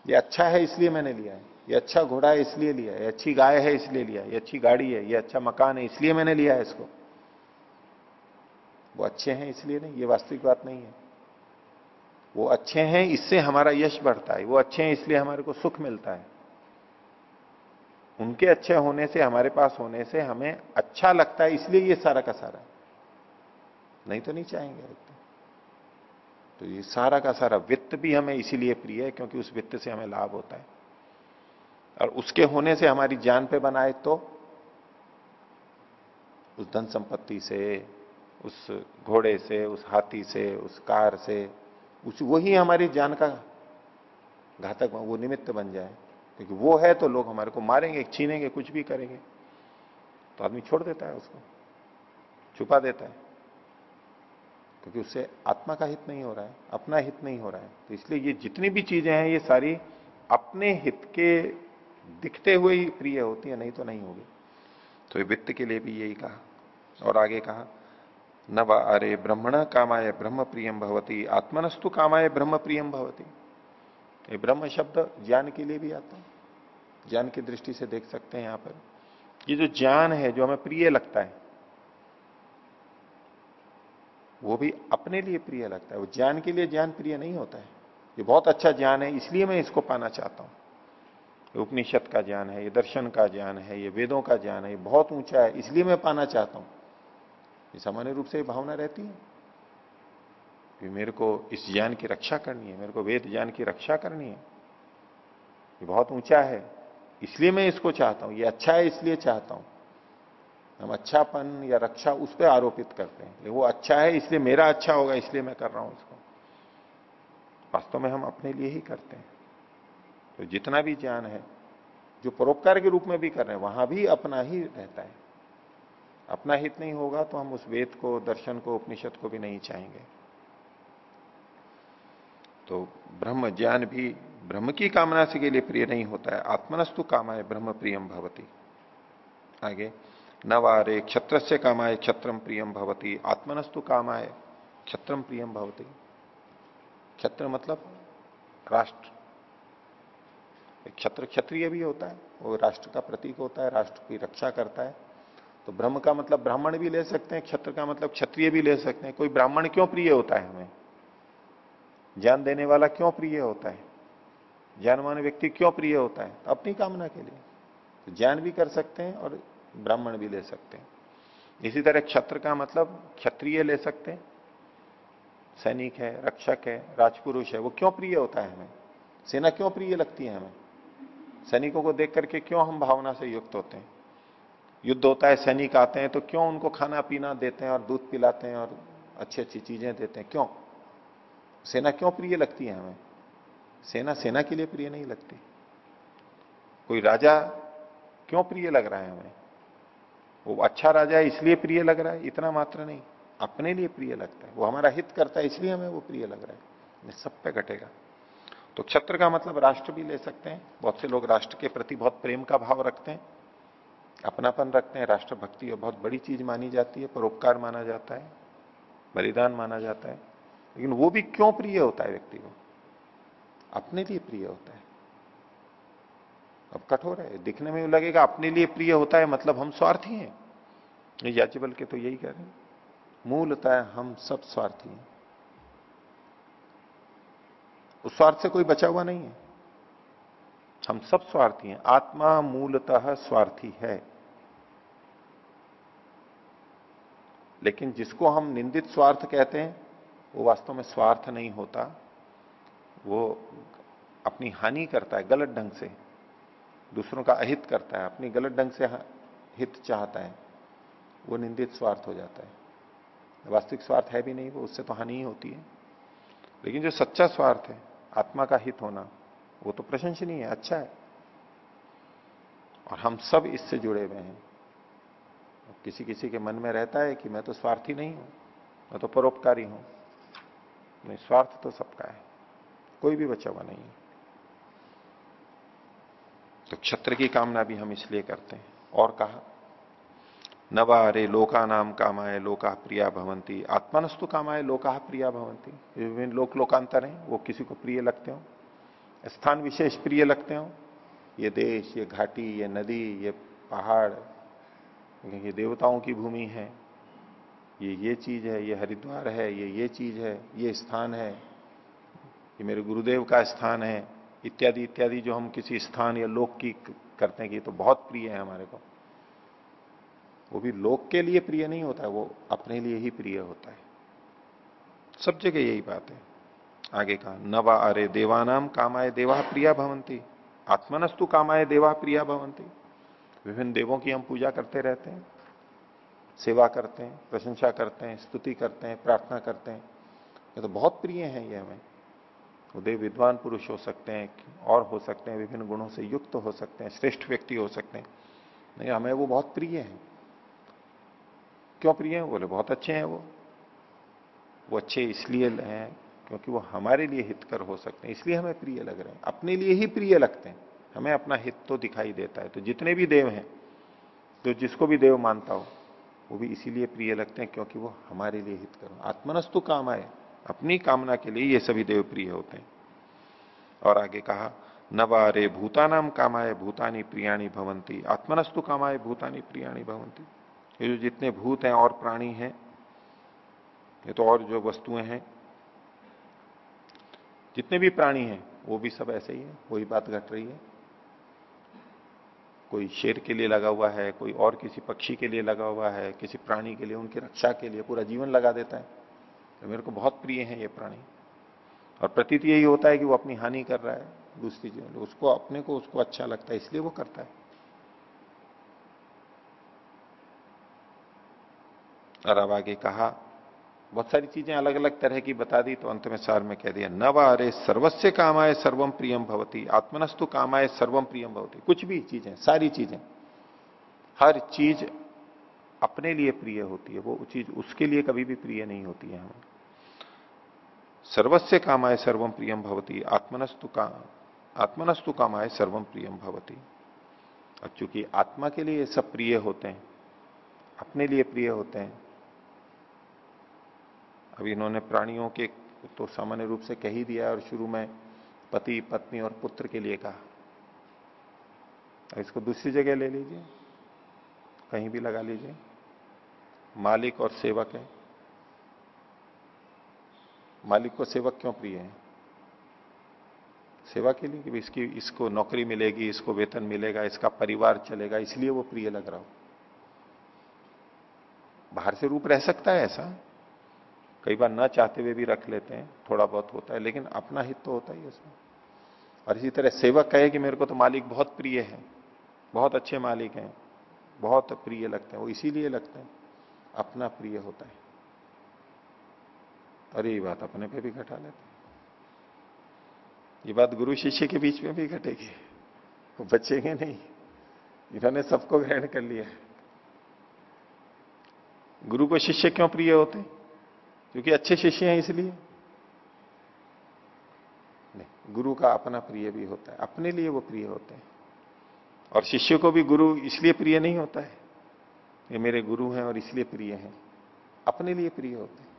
ये अच्छा है इसलिए मैंने लिया है। ये अच्छा घोड़ा है इसलिए लिया है। अच्छी गाय है इसलिए लिया ये अच्छी गाड़ी है। ये अच्छा मकान है इसलिए मैंने लिया है इसको। वो अच्छे हैं इसलिए नहीं, ये वास्तविक बात नहीं है। वो अच्छे हैं इससे हमारा यश बढ़ता है। वो अच्छे हैं इसलिए हमारे को सुख मिलता है। उनके अच्छे होने से, हमारे पास होने से हमें अच्छा लगता है इसलिए ये सारा का सारा नहीं तो नहीं चाहेंगे तो। ये सारा का सारा वित्त भी हमें इसीलिए प्रिय है क्योंकि उस वित्त से हमें लाभ होता है। और उसके होने से हमारी जान पे बनाए तो उस धन संपत्ति से, उस घोड़े से, उस हाथी से, उस कार से, उस वही हमारी जान का घातक वो निमित्त बन जाए। क्योंकि वो है तो लोग हमारे को मारेंगे, छीनेंगे, कुछ भी करेंगे। तो आदमी छोड़ देता है उसको, छुपा देता है। क्योंकि उससे आत्मा का हित नहीं हो रहा है, अपना हित नहीं हो रहा है। तो इसलिए ये जितनी भी चीज़ें हैं, ये सारी अपने हित के दिखते हुए ही प्रिय होती है, नहीं तो नहीं होगी। तो वित्त के लिए भी यही कहा और आगे कहा न अरे ब्रह्मण कामाय ब्रह्म प्रियम भवती, आत्मनस्तु कामाय ब्रह्म प्रियम भवती। ये ब्रह्म शब्द ज्ञान के लिए भी आता है। ज्ञान की दृष्टि से देख सकते हैं यहाँ पर। ये जो ज्ञान है, जो हमें प्रिय लगता है वो भी अपने लिए प्रिय लगता है। वो ज्ञान के लिए ज्ञान प्रिय नहीं होता है। ये बहुत अच्छा ज्ञान है, इसलिए मैं इसको पाना चाहता हूँ। उपनिषद का ज्ञान है, ये दर्शन का ज्ञान है, ये वेदों का ज्ञान है, ये बहुत ऊँचा है, इसलिए मैं पाना चाहता हूँ। ये सामान्य रूप से ये भावना रहती है। कि मेरे को इस ज्ञान की रक्षा करनी है, मेरे को वेद ज्ञान की रक्षा करनी है। ये बहुत ऊँचा है, इसलिए मैं इसको चाहता हूँ। ये अच्छा है, इसलिए चाहता हूँ। हम अच्छापन या रक्षा उस पर आरोपित करते हैं। वो अच्छा है, इसलिए मेरा अच्छा होगा, इसलिए मैं कर रहा हूँ उसको। वास्तव में हम अपने लिए ही करते हैं। तो जितना भी ज्ञान है, जो परोपकार के रूप में भी कर रहे हैं, वहाँ भी अपना ही रहता है। अपना हित नहीं होगा तो हम उस वेद को, दर्शन को, उपनिषद को भी नहीं चाहेंगे। तो ब्रह्म ज्ञान भी ब्रह्म की कामना से के लिए प्रिय नहीं होता है। आत्मनस्तु कामाय ब्रह्म प्रियम भवती। आगे। न वारे क्षत्र से कामाय क्षत्रम प्रियम भवती, आत्मनस्तु कामाय क्षत्रम प्रियम भवती। क्षत्र मतलब राष्ट्र। क्षत्र क्षत्रिय भी होता है, वो राष्ट्र का प्रतीक होता है, राष्ट्र की रक्षा करता है। तो ब्रह्म का मतलब ब्राह्मण भी ले सकते हैं, क्षत्र का मतलब क्षत्रिय भी ले सकते हैं। कोई ब्राह्मण क्यों प्रिय होता है हमें? ज्ञान देने वाला क्यों प्रिय होता है? ज्ञानवान व्यक्ति क्यों प्रिय होता है? अपनी कामना के लिए। तो ज्ञान भी कर सकते हैं और ब्राह्मण भी ले सकते हैं। इसी तरह क्षत्र का मतलब क्षत्रिय ले सकते हैं। सैनिक है, रक्षक है, राजपुरुष है, वो क्यों प्रिय होता है हमें? सेना क्यों प्रिय लगती है हमें? सैनिकों को देख करके क्यों हम भावना से युक्त होते हैं? युद्ध होता है, सैनिक आते हैं तो क्यों उनको खाना पीना देते हैं और दूध पिलाते हैं और अच्छी अच्छी चीज़ें देते हैं? क्यों? सेना क्यों प्रिय लगती है हमें? सेना सेना के लिए प्रिय नहीं लगती। कोई राजा क्यों प्रिय लग रहा है हमें? वो अच्छा राजा है, इसलिए प्रिय लग रहा है, इतना मात्र नहीं। अपने लिए प्रिय लगता है। वो हमारा हित करता है, इसलिए हमें वो प्रिय लग रहा है। सब पे घटेगा तो क्षत्र का मतलब राष्ट्र भी ले सकते हैं। बहुत से लोग राष्ट्र के प्रति बहुत प्रेम का भाव रखते हैं। अपनापन रखते हैं। राष्ट्र भक्ति बहुत बड़ी चीज़ मानी जाती है। परोपकार माना जाता है। बलिदान माना जाता है। लेकिन वो भी क्यों प्रिय होता है व्यक्ति को? अपने लिए प्रिय होता है। अब कठोर है, दिखने में लगेगा अपने लिए प्रिय होता है मतलब हम स्वार्थी हैं। याचिबल के तो यही कह रहे हैं। मूलतः हम सब स्वार्थी हैं। उस स्वार्थ से कोई बचा हुआ नहीं है। हम सब स्वार्थी हैं। आत्मा मूलतः स्वार्थी है। लेकिन जिसको हम निंदित स्वार्थ कहते हैं, वो वास्तव में स्वार्थ नहीं होता। वो अपनी हानि करता है, गलत ढंग से। दूसरों का अहित करता है, अपनी गलत ढंग से हित चाहता है, वो निंदित स्वार्थ हो जाता है। वास्तविक स्वार्थ है भी नहीं, वो उससे तो हानि ही होती है। लेकिन जो सच्चा स्वार्थ है, आत्मा का हित होना, वो तो प्रशंसनीय है अच्छा है। और हम सब इससे जुड़े हुए हैं। किसी किसी के मन में रहता है कि मैं तो स्वार्थी नहीं हूँ, मैं तो परोपकारी हूँ। नहीं, स्वार्थ तो सबका है, कोई भी बचा हुआ नहीं है। तो क्षत्र की कामना भी हम इसलिए करते हैं। और कहा? नवा नवारे लोका नाम कामाए लोका प्रिया भवंती आत्मनस्तु कामाए लोका प्रिया भवंती विभिन्न लोक लोकांतर हैं, वो किसी को प्रिय लगते हो। स्थान विशेष प्रिय लगते हो। ये देश, ये घाटी, ये नदी, ये पहाड़, ये देवताओं की भूमि है। ये ये चीज़ है, ये हरिद्वार है, ये ये चीज़ है, ये स्थान है। ये मेरे गुरुदेव का स्थान है। इत्यादि इत्यादि जो हम किसी स्थान या लोक की करते हैं कि तो बहुत प्रिय है हमारे को। वो भी लोक के लिए प्रिय नहीं होता है वो अपने लिए ही प्रिय होता है। सब जगह यही बात है। आगे कहा, नवा अरे देवानाम कामाए देवा प्रिया भवंती। आत्मनस्तु कामाए देवा प्रिया भवंती। विभिन्न देवों की हम पूजा करते रहते हैं। सेवा करते हैं, प्रशंसा करते हैं, स्तुति करते हैं, प्रार्थना करते हैं। ये तो बहुत प्रिय है ये हमें। वो देव विद्वान पुरुष हो सकते हैं और हो सकते हैं, विभिन्न गुणों से युक्त हो सकते हैं, श्रेष्ठ व्यक्ति हो सकते हैं। नहीं, हमें वो बहुत प्रिय है। क्यों प्रिय है? बोले, बहुत अच्छे हैं वो। वो अच्छे इसलिए हैं क्योंकि वो हमारे लिए हितकर हो सकते हैं, इसलिए हमें प्रिय लग रहे हैं। अपने लिए ही प्रिय लगते हैं। हमें अपना हित तो दिखाई देता है। तो जितने भी देव हैं, जो तो जिसको भी देव मानता हो, वो भी इसीलिए प्रिय लगते हैं क्योंकि वो हमारे लिए हित करो आत्मनस्तु काम आए। अपनी कामना के लिए ये सभी देव प्रिय होते हैं। और आगे कहा, नवारे भूतानाम कामाए भूतानी प्रियाणी भवंती आत्मनस्तु कामाए भूतानी प्रियाणी भवंती ये जो जितने भूत हैं और प्राणी हैं, ये तो और जो वस्तुएँ हैं, जितने भी प्राणी हैं, वो भी सब ऐसे ही है। वही बात घट रही है। कोई शेर के लिए लगा हुआ है, कोई और किसी पक्षी के लिए लगा हुआ है, किसी प्राणी के लिए, उनकी रक्षा के लिए पूरा जीवन लगा देता है। तो मेरे को बहुत प्रिय है ये प्राणी। और प्रतीत यही होता है कि वो अपनी हानि कर रहा है दूसरी जीवन उसको, अपने को उसको अच्छा लगता है, इसलिए वो करता है। और अब आगे कहा, बहुत सारी चीज़ें अलग अलग तरह की बता दी तो अंत में सार में कह दिया न सर्वस्व कामाए सर्वम प्रियम भवती, आत्मनस्तु कामाए सर्वम प्रियम भवती। कुछ भी चीज़ें, सारी चीज़ें। हर चीज़ अपने लिए प्रिय होती है, वो चीज़ उसके लिए कभी भी प्रिय नहीं होती है हमें सर्वस्व कामाए सर्वम प्रियम भवती, आत्मनस्तु का, आत्मनस्तु कामाए सर्वम प्रियम भवती। और चूँकि आत्मा के लिए सब प्रिय होते हैं, अपने लिए प्रिय होते हैं अभी इन्होंने प्राणियों के तो सामान्य रूप से कह ही दिया और शुरू में पति, पत्नी और पुत्र के लिए कहा। इसको दूसरी जगह ले लीजिए, कहीं भी लगा लीजिए। मालिक और सेवक है। मालिक को सेवक क्यों प्रिय है? सेवा के लिए कि इसकी, इसको नौकरी मिलेगी, इसको वेतन मिलेगा, इसका परिवार चलेगा, इसलिए वो प्रिय लग रहा हो। बाहर से रूप रह सकता है ऐसा। कई बार ना चाहते हुए भी रख लेते हैं, थोड़ा बहुत होता है, लेकिन अपना हित तो होता ही उसमें। और इसी तरह सेवक कहे कि मेरे को तो मालिक बहुत प्रिय है, बहुत अच्छे मालिक हैं, बहुत प्रिय लगते हैं, वो इसीलिए लगते हैं। अपना प्रिय होता है। और ये बात अपने पे भी घटा लेते ये बात गुरु शिष्य के बीच में भी घटेगी। वो बचेंगे नहीं। इन्होंने सबको ग्रहण कर लिया गुरु को शिष्य क्यों प्रिय होते क्योंकि अच्छे शिष्य हैं इसलिए। नहीं, गुरु का अपना प्रिय भी होता है। अपने लिए वो प्रिय होते हैं। और शिष्य को भी गुरु इसलिए प्रिय नहीं होता है ये मेरे गुरु हैं और इसलिए प्रिय हैं। अपने लिए प्रिय होते हैं।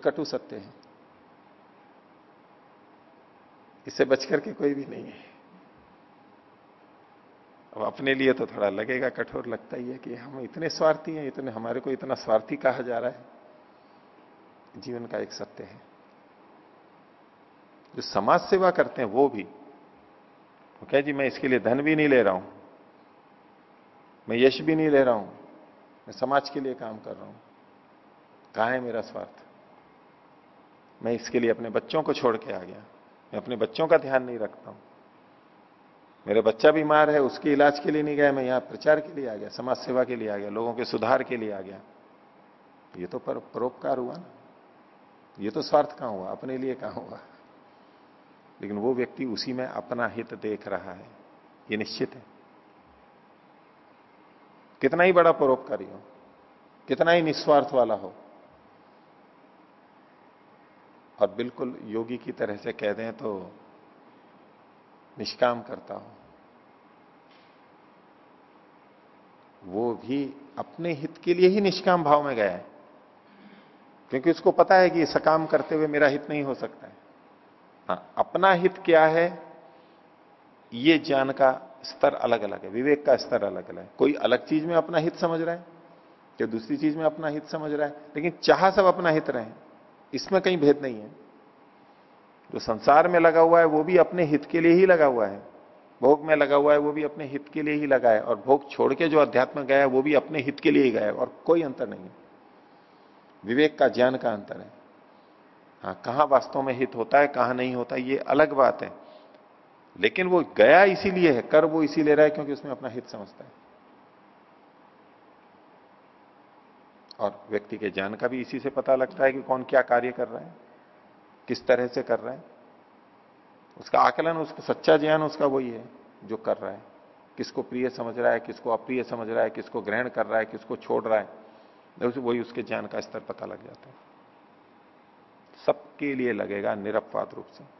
कटु सत्य है। इससे बचकर के कोई भी नहीं है। अब अपने लिए तो थोड़ा लगेगा, कठोर लगता ही है कि हम इतने स्वार्थी हैं, इतने, हमारे को इतना स्वार्थी कहा जा रहा है। जीवन का एक सत्य है। जो समाज सेवा करते हैं, वो भी। वो क्या जी, मैं इसके लिए धन भी नहीं ले रहा हूँ। मैं यश भी नहीं ले रहा हूँ, मैं समाज के लिए काम कर रहा हूँ। कहा है मेरा स्वार्थ? मैं इसके लिए अपने बच्चों को छोड़ के आ गया। मैं अपने बच्चों का ध्यान नहीं रखता हूँ। मेरा बच्चा बीमार है, उसके इलाज के लिए नहीं गया, मैं यहाँ प्रचार के लिए आ गया, समाज सेवा के लिए आ गया, लोगों के सुधार के लिए आ गया। ये तो पर, परोपकार हुआ ना। ये तो स्वार्थ कहाँ हुआ? अपने लिए कहाँ हुआ? लेकिन वो व्यक्ति उसी में अपना हित देख रहा है। ये निश्चित है। कितना ही बड़ा परोपकारी हो, कितना ही निस्वार्थ वाला हो। और बिल्कुल योगी की तरह से कह दें तो निष्काम करता हो। वो भी अपने हित के लिए ही निष्काम भाव में गया है। क्योंकि उसको पता है कि सकाम करते हुए मेरा हित नहीं हो सकता है। हाँ अपना हित क्या है, ये ज्ञान का स्तर अलग अलग है, विवेक का स्तर अलग अलग है। कोई अलग चीज़ में अपना हित समझ रहा है कि दूसरी चीज़ में अपना हित समझ रहा है, लेकिन चाह सब अपना हित रहे इसमें कहीं भेद नहीं है। जो संसार में लगा हुआ है, वो भी अपने हित के लिए ही लगा हुआ है। भोग में लगा हुआ है, वो भी अपने हित के लिए ही लगा है, और भोग छोड़ के जो अध्यात्म गया है, वो भी अपने हित के लिए ही गया है, और कोई अंतर नहीं है। विवेक का ज्ञान का अंतर है। हाँ कहाँ वास्तव में हित होता है, कहाँ नहीं होता, ये अलग बात है। लेकिन वो गया इसीलिए है कर वो इसी ले रहा है क्योंकि उसमें अपना हित समझता है। और व्यक्ति के ज्ञान का भी इसी से पता लगता है कि कौन क्या कार्य कर रहा है, किस तरह से कर रहा है। उसका आकलन, उसका सच्चा ज्ञान उसका वही है जो कर रहा है। किसको प्रिय समझ रहा है, किसको अप्रिय समझ रहा है, किसको ग्रहण कर रहा है, किसको छोड़ रहा है वही उसके ज्ञान का स्तर पता लग जाता है। सबके लिए लगेगा निरपवाद रूप से।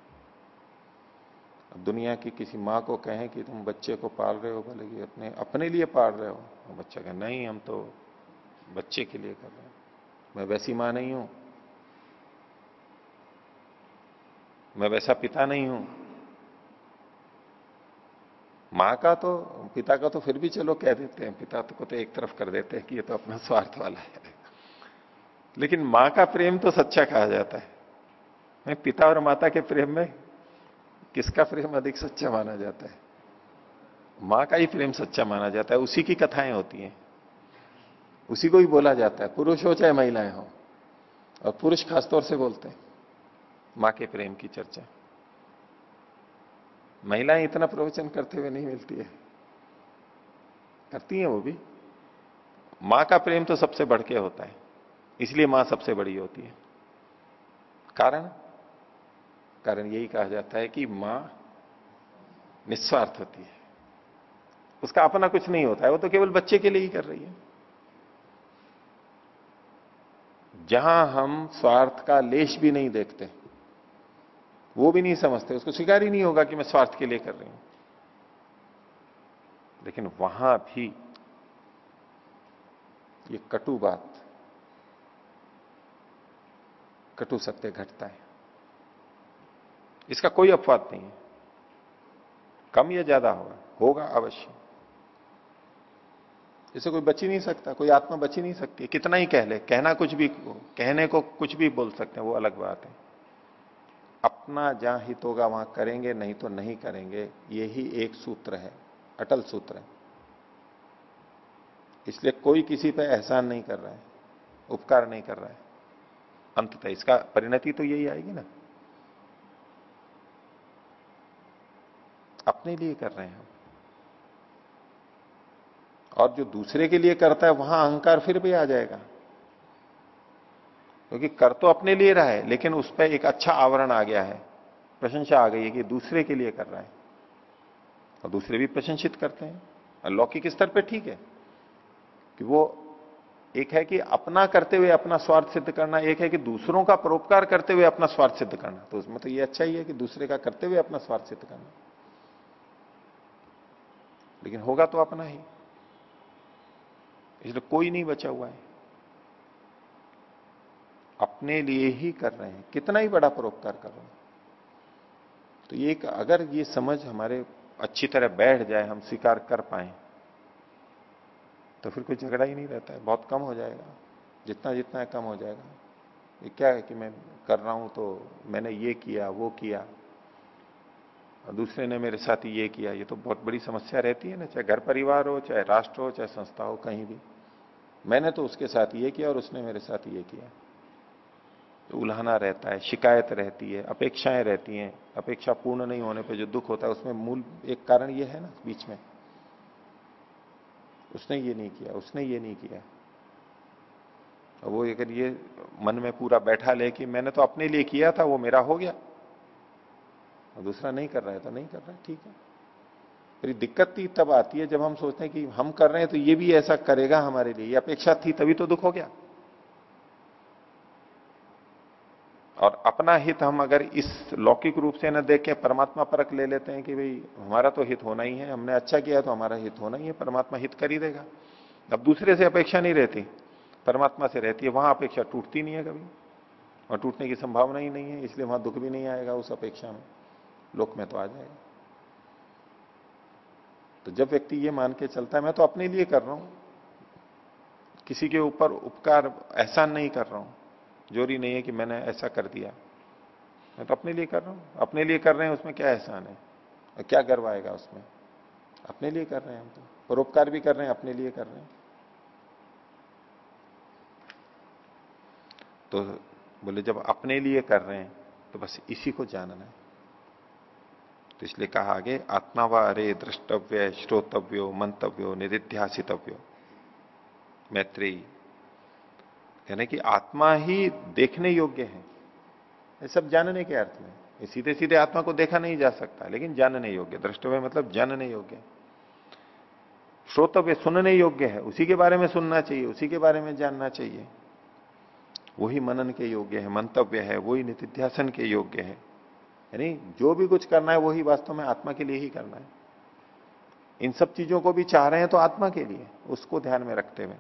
दुनिया की किसी माँ को कहें कि तुम बच्चे को पाल रहे हो कि अपने अपने लिए पाल रहे हो। बच्चा कहे, नहीं, हम तो बच्चे के लिए कर रहे हैं। मैं वैसी माँ नहीं हूँ। मैं वैसा पिता नहीं हूँ। माँ का तो पिता का तो फिर भी चलो कह देते हैं, पिता को तो एक तरफ़ कर देते हैं कि ये तो अपना स्वार्थ वाला है। लेकिन माँ का प्रेम तो सच्चा कहा जाता है। मैं पिता और माता के प्रेम में किसका प्रेम अधिक सच्चा माना जाता है? माँ का ही प्रेम सच्चा माना जाता है, उसी की कथाएँ होती हैं। उसी को ही बोला जाता है, पुरुष हो चाहे महिलाएँ हो, और पुरुष खासतौर से बोलते हैं, माँ के प्रेम की चर्चा। महिलाएँ इतना प्रवचन करते हुए नहीं मिलती है। करती हैं वो भी। माँ का प्रेम तो सबसे बढ़ के होता है, इसलिए माँ सबसे बड़ी होती है। कारण? कारण यही कहा जाता है कि माँ निस्वार्थ होती है। उसका अपना कुछ नहीं होता है, वो तो केवल बच्चे के लिए ही कर रही है। जहाँ हम स्वार्थ का लेश भी नहीं देखते, वो भी नहीं समझते, उसको स्वीकार ही नहीं होगा कि मैं स्वार्थ के लिए कर रही हूँ। लेकिन वहाँ भी ये कटु बात, कटु सत्य घटता है। इसका कोई अपवाद नहीं है। कम या ज़्यादा होगा? होगा अवश्य। इसे कोई बच नहीं सकता, कोई आत्मा बच नहीं सकती। कितना ही कह ले, कहना कुछ भी कहने को कुछ भी बोल सकते हैं, वो अलग बात है। अपना जहाँ हित होगा, वहाँ करेंगे, नहीं तो नहीं करेंगे यही एक सूत्र है, अटल सूत्र है। इसलिए कोई किसी पर एहसान नहीं कर रहा है, उपकार नहीं कर रहा है। अंततः इसका परिणति तो यही आएगी ना। अपने लिए कर रहे हैं। और जो दूसरे के लिए करता है, वहाँ अहंकार फिर भी आ जाएगा। क्योंकि कर तो अपने लिए रहा है, लेकिन उस पर एक अच्छा आवरण आ गया है। प्रशंसा आ गई है कि दूसरे के लिए कर रहा है। और दूसरे भी प्रशंसित करते हैं। लौकिक स्तर पर ठीक है कि वो एक है कि अपना करते हुए अपना स्वार्थ सिद्ध करना, एक है कि दूसरों का परोपकार करते हुए अपना स्वार्थ सिद्ध करना। तो उसमें तो ये अच्छा ही है कि दूसरे का करते हुए अपना स्वार्थ सिद्ध करना। लेकिन होगा तो अपना ही। इसलिए कोई नहीं बचा हुआ है। अपने लिए ही कर रहे हैं। कितना ही बड़ा परोपकार कर रहे हैं। तो ये अगर ये समझ हमारे अच्छी तरह बैठ जाए, हम स्वीकार कर पाए तो फिर कोई झगड़ा ही नहीं रहता है। बहुत कम हो जाएगा। जितना जितना है कम हो जाएगा। ये क्या है कि मैं कर रहा हूँ तो मैंने ये किया, वो किया। और दूसरे ने मेरे साथ ये किया, ये तो बहुत बड़ी समस्या रहती है ना, चाहे घर परिवार हो, चाहे राष्ट्र हो, चाहे संस्था हो, कहीं भी। मैंने तो उसके साथ ये किया और उसने मेरे साथ ये किया। तो उल्हाना रहता है, शिकायत रहती है, अपेक्षाएँ रहती हैं। अपेक्षा पूर्ण नहीं होने पर जो दुख होता है, उसमें मूल एक कारण ये है ना, बीच में। उसने ये नहीं किया, उसने ये नहीं किया। और वो अगर ये मन में पूरा बैठा ले कि मैंने तो अपने लिए किया था, वो मेरा हो गया। और दूसरा नहीं कर रहा है तो नहीं कर रहा है, ठीक है। फिर दिक्कत थी, तब आती है जब हम सोचते हैं कि हम कर रहे हैं तो ये भी ऐसा करेगा हमारे लिए अपेक्षा थी तभी तो दुख हो गया। और अपना हित हम अगर इस लौकिक रूप से न देख के परमात्मा परक ले लेते हैं कि भाई हमारा तो हित होना ही है, हमने अच्छा किया तो हमारा हित होना ही है, परमात्मा हित कर ही देगा। अब दूसरे से अपेक्षा नहीं रहती, परमात्मा से रहती है, वहाँ अपेक्षा टूटती नहीं है कभी वहाँ टूटने की संभावना ही नहीं है, इसलिए वहाँ दुख भी नहीं आएगा उस अपेक्षा में। लोक में तो आ जाएगा। तो जब व्यक्ति ये मान के चलता है, मैं तो अपने लिए कर रहा हूँ। किसी के ऊपर उपकार, एहसान नहीं कर रहा हूँ। जोरी नहीं है कि मैंने ऐसा कर दिया। मैं तो अपने लिए कर रहा हूँ। अपने लिए कर रहे हैं, उसमें क्या एहसान है? और क्या गर्व आएगा उसमें? अपने लिए कर रहे हैं हम तो। परोपकार भी कर रहे हैं, अपने लिए कर रहे हैं। तो बोले, जब अपने लिए कर रहे हैं तो बस इसी को जानना है। तो इसलिए कहा आगे आत्मा व अरे द्रष्टव्य, श्रोतव्यो, मंतव्यो निधिध्यासितव्यो मैत्री। यानी कि आत्मा ही देखने योग्य है। ये सब जानने के अर्थ में। सीधे सीधे आत्मा को देखा नहीं जा सकता, लेकिन जानने योग्य। द्रष्टव्य मतलब जानने योग्य। श्रोतव्य सुनने योग्य है। उसी के बारे में सुनना चाहिए, उसी के बारे में जानना चाहिए। वही मनन के योग्य है, मंतव्य है, वही नितिध्यासन के योग्य है। यानी जो भी कुछ करना है वही वास्तव में आत्मा के लिए ही करना है। इन सब चीज़ों को भी चाह रहे हैं तो आत्मा के लिए, उसको ध्यान में रखते हुए।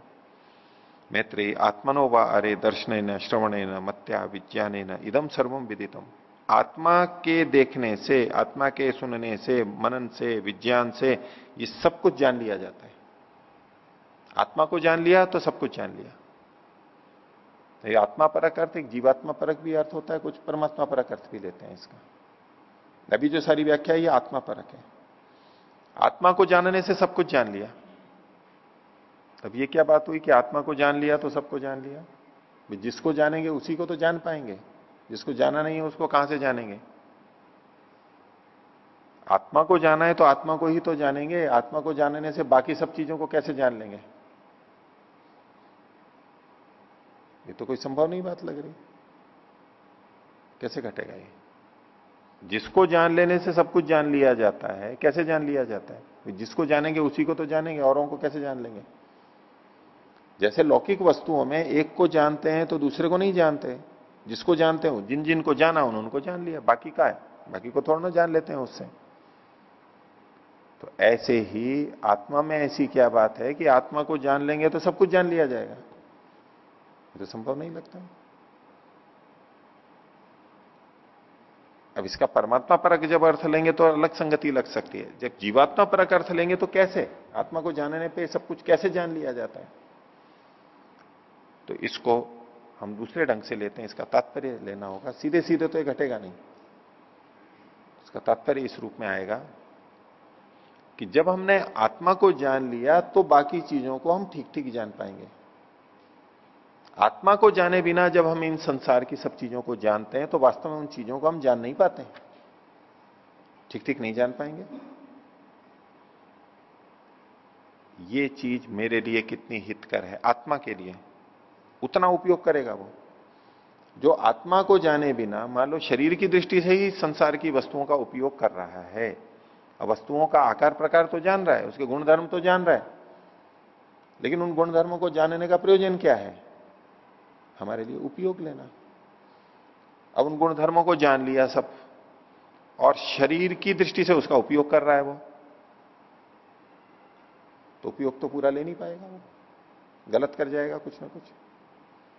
मैत्री आत्मनो व अरे दर्शन न श्रवण न मत्या विज्ञान न इदम सर्वम विदितम। आत्मा के देखने से, आत्मा के सुनने से, मनन से, विज्ञान से, ये सब कुछ जान लिया जाता है। आत्मा को जान लिया तो सब कुछ जान लिया। ये आत्मा परक अर्थ, एक जीवात्मा परक भी अर्थ होता है, कुछ परमात्मा परक अर्थ भी लेते हैं इसका। अभी जो सारी व्याख्या है, ये आत्मा परक है आत्मा को जानने से सब कुछ जान लिया। अब ये क्या बात हुई कि आत्मा को जान लिया तो सबको जान लिया? जिसको जानेंगे उसी को तो जान पाएँगे। जिसको जाना नहीं है, उसको कहाँ से जानेंगे? आत्मा को जाना है तो आत्मा को ही तो जानेंगे। आत्मा को जानने से बाकी सब चीज़ों को कैसे जान लेंगे? ये तो कोई संभव नहीं बात लग रही। कैसे घटेगा ये? जिसको जान लेने से सब कुछ जान लिया जाता है, कैसे जान लिया जाता है? जिसको जानेंगे उसी को तो जानेंगे, औरों को कैसे जान लेंगे? जैसे लौकिक वस्तुओं में एक को जानते हैं तो दूसरे को नहीं जानते। जिसको जानते हो, जिन जिन को जाना उन्होंने उनको जान लिया। बाकी का है? बाकी को थोड़ा ना जान लेते हैं उससे। तो ऐसे ही आत्मा में ऐसी क्या बात है कि आत्मा को जान लेंगे तो सब कुछ जान लिया जाएगा। तो संभव नहीं लगता। अब इसका परमात्मा परक जब अर्थ लेंगे तो अलग संगति लग सकती है। जब जीवात्मा परक अर्थ लेंगे तो कैसे? आत्मा को जानने पे सब कुछ कैसे जान लिया जाता है? तो इसको हम दूसरे ढंग से लेते हैं, इसका तात्पर्य लेना होगा। सीधे सीधे तो ये घटेगा नहीं। इसका तात्पर्य इस रूप में आएगा कि जब हमने आत्मा को जान लिया तो बाकी चीज़ों को हम ठीक ठीक जान पाएँगे। आत्मा को जाने बिना जब हम इन संसार की सब चीज़ों को जानते हैं तो वास्तव में उन चीज़ों को हम जान नहीं पाते ठीक ठीक नहीं जान पाएँगे? ये चीज़ मेरे लिए कितनी हितकर है, आत्मा के लिए। उतना उपयोग करेगा वो। जो आत्मा को जाने बिना, मान लो शरीर की दृष्टि से ही संसार की वस्तुओं का उपयोग कर रहा है वस्तुओं का आकार प्रकार तो जान रहा है, उसके गुणधर्म तो जान रहा है, लेकिन उन गुणधर्मों को जानने का प्रयोजन क्या है? हमारे लिए उपयोग लेना। अब उन गुणधर्मों को जान लिया सब, और शरीर की दृष्टि से उसका उपयोग कर रहा है वो। तो उपयोग तो पूरा ले नहीं पाएगा वो। गलत कर जाएगा कुछ ना कुछ।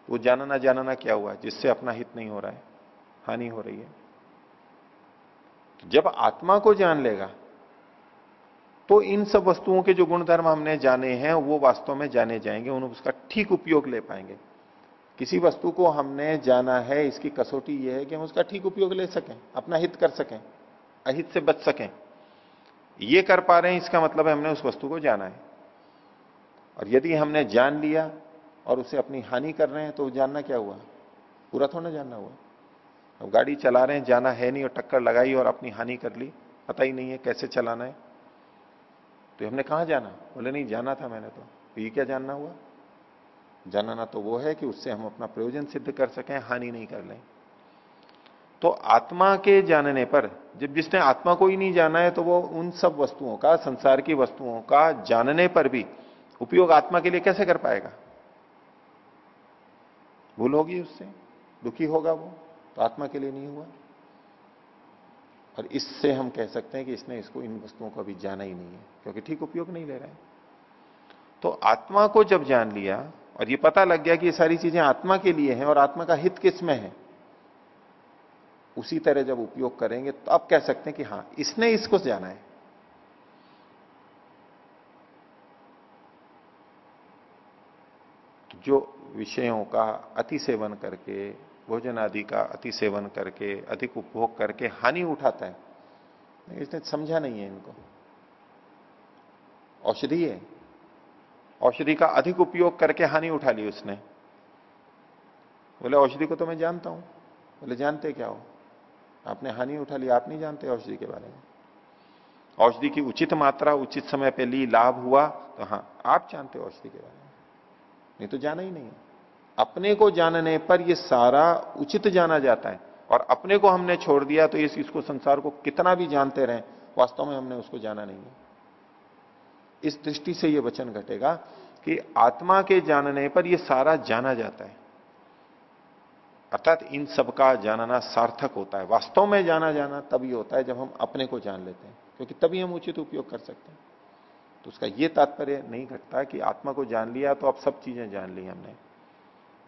वो जानना जानना क्या हुआ, जिससे अपना हित नहीं हो रहा है, हानि हो रही है। तो जब आत्मा को जान लेगा तो इन सब वस्तुओं के जो गुणधर्म हमने जाने हैं, वो वास्तव में जाने जाएँगे उन्हें उसका ठीक उपयोग ले पाएँगे। किसी वस्तु को हमने जाना है इसकी कसौटी यह है कि हम उसका ठीक उपयोग ले सकें अपना हित कर सकें अहित से बच सकें। ये कर पा रहे हैं इसका मतलब है हमने उस वस्तु को जाना है। और यदि हमने जान लिया और उसे अपनी हानि कर रहे हैं तो जानना क्या हुआ? पूरा थोड़ा जानना हुआ। अब गाड़ी चला रहे हैं जाना है नहीं और टक्कर लगाई और अपनी हानि कर ली पता ही नहीं है कैसे चलाना है। तो हमने कहा जाना? बोले नहीं जाना था मैंने तो, तो ये क्या जानना हुआ? जानना तो वो है कि उससे हम अपना प्रयोजन सिद्ध कर सकें, हानि नहीं कर लें। तो आत्मा के जानने पर, जब जिसने आत्मा को ही नहीं जाना है तो वो उन सब वस्तुओं का, संसार की वस्तुओं का जानने पर भी उपयोग आत्मा के लिए कैसे कर पाएगा? भूल होगी उससे? दुखी होगा वो? तो आत्मा के लिए नहीं हुआ। और इससे हम कह सकते हैं कि इसने इसको इन वस्तुओं को अभी जाना ही नहीं है, क्योंकि ठीक उपयोग नहीं ले रहा है। तो आत्मा को जब जान लिया और ये पता लग गया कि ये सारी चीज़ें आत्मा के लिए हैं और आत्मा का हित किसमें है? उसी तरह जब उपयोग करेंगे तो आप कह सकते हैं कि हाँ, इसने इसको जाना है। जो विषयों का अति सेवन करके भोजन आदि का अति सेवन करके, अधिक उपभोग करके हानि उठाता है इसने समझा नहीं है इनको। औषधि है। औषधि का अधिक उपयोग करके हानि उठा ली उसने। बोले, औषधि को तो मैं जानता हूँ। बोले, जानते क्या हो? आपने हानि उठा ली, आप नहीं जानते औषधि के बारे में? औषधि की उचित मात्रा, उचित समय पे ली, लाभ हुआ तो हाँ आप जानते हो औषधि के बारे में। नहीं तो जाना ही नहीं अपने को जानने पर यह सारा उचित जाना जाता है। और अपने को हमने छोड़ दिया तो इस, इसको संसार को कितना भी जानते रहे, वास्तव में हमने उसको जाना नहीं है। इस दृष्टि से यह वचन घटेगा कि आत्मा के जानने पर यह सारा जाना जाता है। अर्थात इन सब का जानना सार्थक होता है। वास्तव में जाना जाना तभी होता है जब हम अपने को जान लेते हैं, क्योंकि तभी हम उचित उपयोग कर सकते हैं। तो उसका यह तात्पर्य नहीं घटता कि आत्मा को जान लिया तो अब सब चीज़ें जान ली हमने।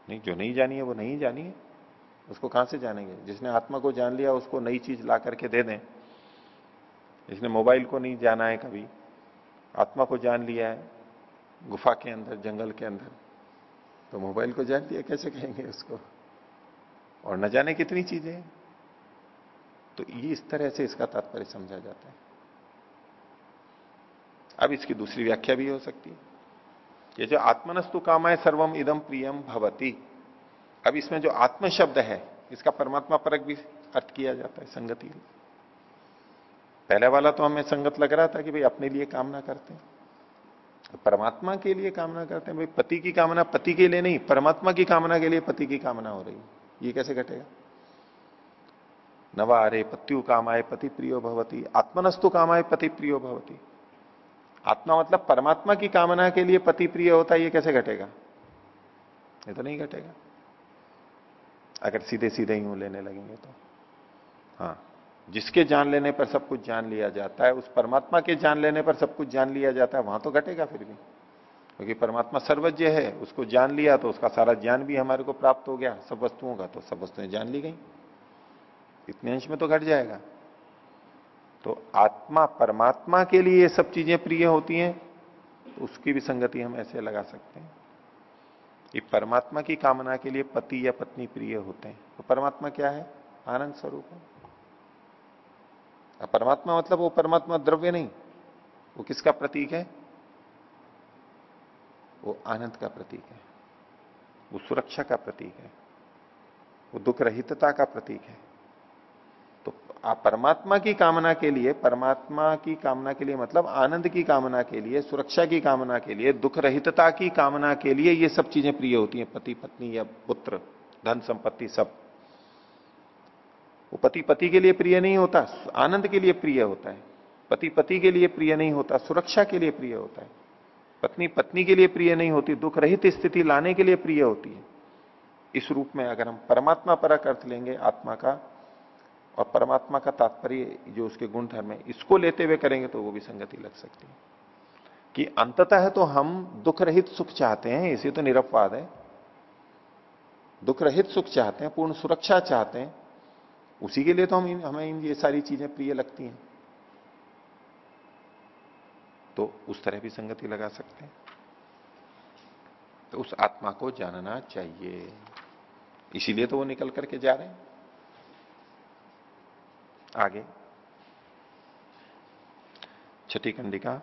नहीं, जो नहीं जानी है वो नहीं जानी है। उसको कहाँ से जानेंगे? जिसने आत्मा को जान लिया, उसको नई चीज़ ला करके दे दें। जिसने मोबाइल को नहीं जाना है कभी आत्मा को जान लिया है, गुफा के अंदर, जंगल के अंदर। तो मोबाइल को जान लिया, कैसे कहेंगे उसको? और न जाने कितनी चीज़ें तो ये इस तरह से इसका तात्पर्य समझा जाता है। अब इसकी दूसरी व्याख्या भी हो सकती है। ये जो आत्मनस्तु कामाय सर्वम इदम प्रियम भवती। अब इसमें जो आत्म शब्द है, इसका परमात्मा परक भी अर्थ किया जाता है, संगति। पहले वाला तो हमें संगत लग रहा था कि भाई अपने लिए कामना करते हैं। परमात्मा के लिए कामना करते हैं। भाई पति की कामना पति के लिए नहीं, परमात्मा की कामना के लिए पति की कामना हो रही है। ये कैसे घटेगा? नवा अरे पत्यु कामाए पति प्रियो भवती, आत्मनस्तु कामाए पति प्रियो भवती। आत्मा मतलब परमात्मा की कामना के लिए पति प्रिय होता है, ये कैसे घटेगा? ये तो नहीं घटेगा। अगर सीधे सीधे ही लेने लगेंगे तो। हाँ। जिसके जान लेने पर सब कुछ जान लिया जाता है, उस परमात्मा के जान लेने पर सब कुछ जान लिया जाता है, वहाँ तो घटेगा फिर भी। क्योंकि परमात्मा सर्वज्ञ है, उसको जान लिया तो उसका सारा ज्ञान भी हमारे को प्राप्त हो गया, सब वस्तुओं का तो सब वस्तुएँ जान ली गई। इतने अंश में तो घट जाएगा। तो आत्मा परमात्मा के लिए सब चीज़ें प्रिय होती हैं तो उसकी भी संगति हम ऐसे लगा सकते हैं। ये परमात्मा की कामना के लिए पति या पत्नी प्रिय होते हैं। तो परमात्मा क्या है? आनंद स्वरूप है। परमात्मा मतलब वो परमात्मा द्रव्य नहीं। वो किसका प्रतीक है? वो आनंद का प्रतीक है। वो सुरक्षा का प्रतीक है। वो दुख रहितता का प्रतीक है। तो आप परमात्मा की कामना के लिए, परमात्मा की कामना के लिए मतलब आनंद की कामना के लिए, सुरक्षा की कामना के लिए दुख रहितता की कामना के लिए ये सब चीज़ें प्रिय होती हैं। पति, पत्नी या पुत्र, धन, संपत्ति सब। वो पति पति के लिए प्रिय नहीं होता, आनंद के लिए प्रिय होता है। पति पति के लिए प्रिय नहीं होता, सुरक्षा के लिए प्रिय होता है। पत्नी पत्नी के लिए प्रिय नहीं होती दुख रहित स्थिति लाने के लिए प्रिय होती है। इस रूप में अगर हम परमात्मा पर अर्थ लेंगे, आत्मा का, और परमात्मा का तात्पर्य जो उसके गुण धर्म है, इसको लेते हुए करेंगे तो वो भी संगति लग सकती है। कि अंततः तो हम दुख रहित सुख चाहते हैं, इसी तो निरपवाद है। दुख रहित सुख चाहते हैं, पूर्ण सुरक्षा चाहते हैं उसी के लिए तो हम हमें इन ये सारी चीज़ें प्रिय लगती हैं। तो उस तरह भी संगति लगा सकते हैं। तो उस आत्मा को जानना चाहिए। इसीलिए तो वो निकल करके जा रहे हैं। आगे। छठी कंडिका।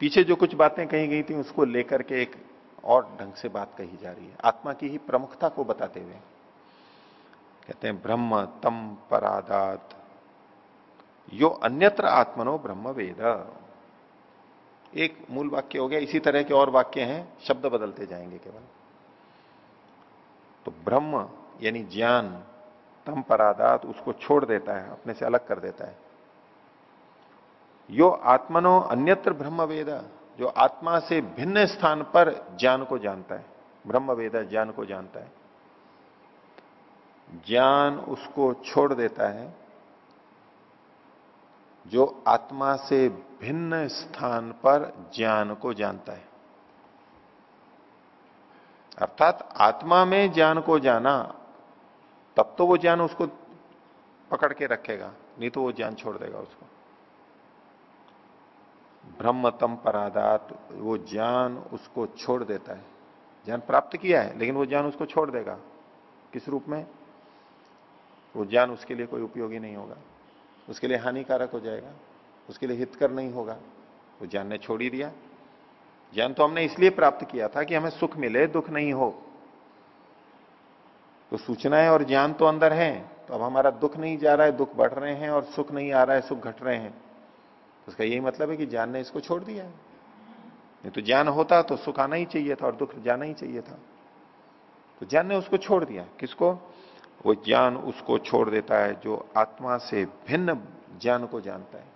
पीछे जो कुछ बातें कही गई थी, उसको लेकर के एक और ढंग से बात कही जा रही है। आत्मा की ही प्रमुखता को बताते हुए। कहते हैं, ब्रह्म तम परादात। यो अन्यत्र आत्मनो ब्रह्म वेद। एक मूल वाक्य हो गया, इसी तरह के और वाक्य हैं, शब्द बदलते जाएँगे केवल। तो ब्रह्म, यानी ज्ञान, तम परादात, उसको छोड़ देता है, अपने से अलग कर देता है। यो आत्मनो अन्यत्र ब्रह्म वेद, जो आत्मा से भिन्न स्थान पर ज्ञान को जानता है। ब्रह्म वेद ज्ञान को जानता है। ज्ञान उसको छोड़ देता है, जो आत्मा से भिन्न स्थान पर ज्ञान को जानता है। अर्थात आत्मा में ज्ञान को जाना, तब तो वो ज्ञान उसको पकड़ के रखेगा, नहीं तो वो ज्ञान छोड़ देगा उसको। ब्रह्मतम परादात, वो ज्ञान उसको छोड़ देता है। ज्ञान प्राप्त किया है, लेकिन वो ज्ञान उसको छोड़ देगा। किस रूप में? वो ज्ञान उसके लिए कोई उपयोगी नहीं होगा। उसके लिए हानिकारक हो जाएगा। उसके लिए हितकर नहीं होगा। वो ज्ञान ने छोड़ ही दिया। ज्ञान तो हमने इसलिए प्राप्त किया था कि हमें सुख मिले, दुख नहीं हो। तो सूचनाएँ और ज्ञान तो अंदर है। तो अब हमारा दुख नहीं जा रहा है, दुख बढ़ रहे हैं और सुख नहीं आ रहा है, सुख घट रहे हैं। उसका यही मतलब है कि ज्ञान ने इसको छोड़ दिया है। नहीं तो ज्ञान होता तो सुख आना ही चाहिए था और दुख जाना ही चाहिए था। तो ज्ञान ने उसको छोड़ दिया। किसको? वो ज्ञान उसको छोड़ देता है जो आत्मा से भिन्न ज्ञान को जानता है।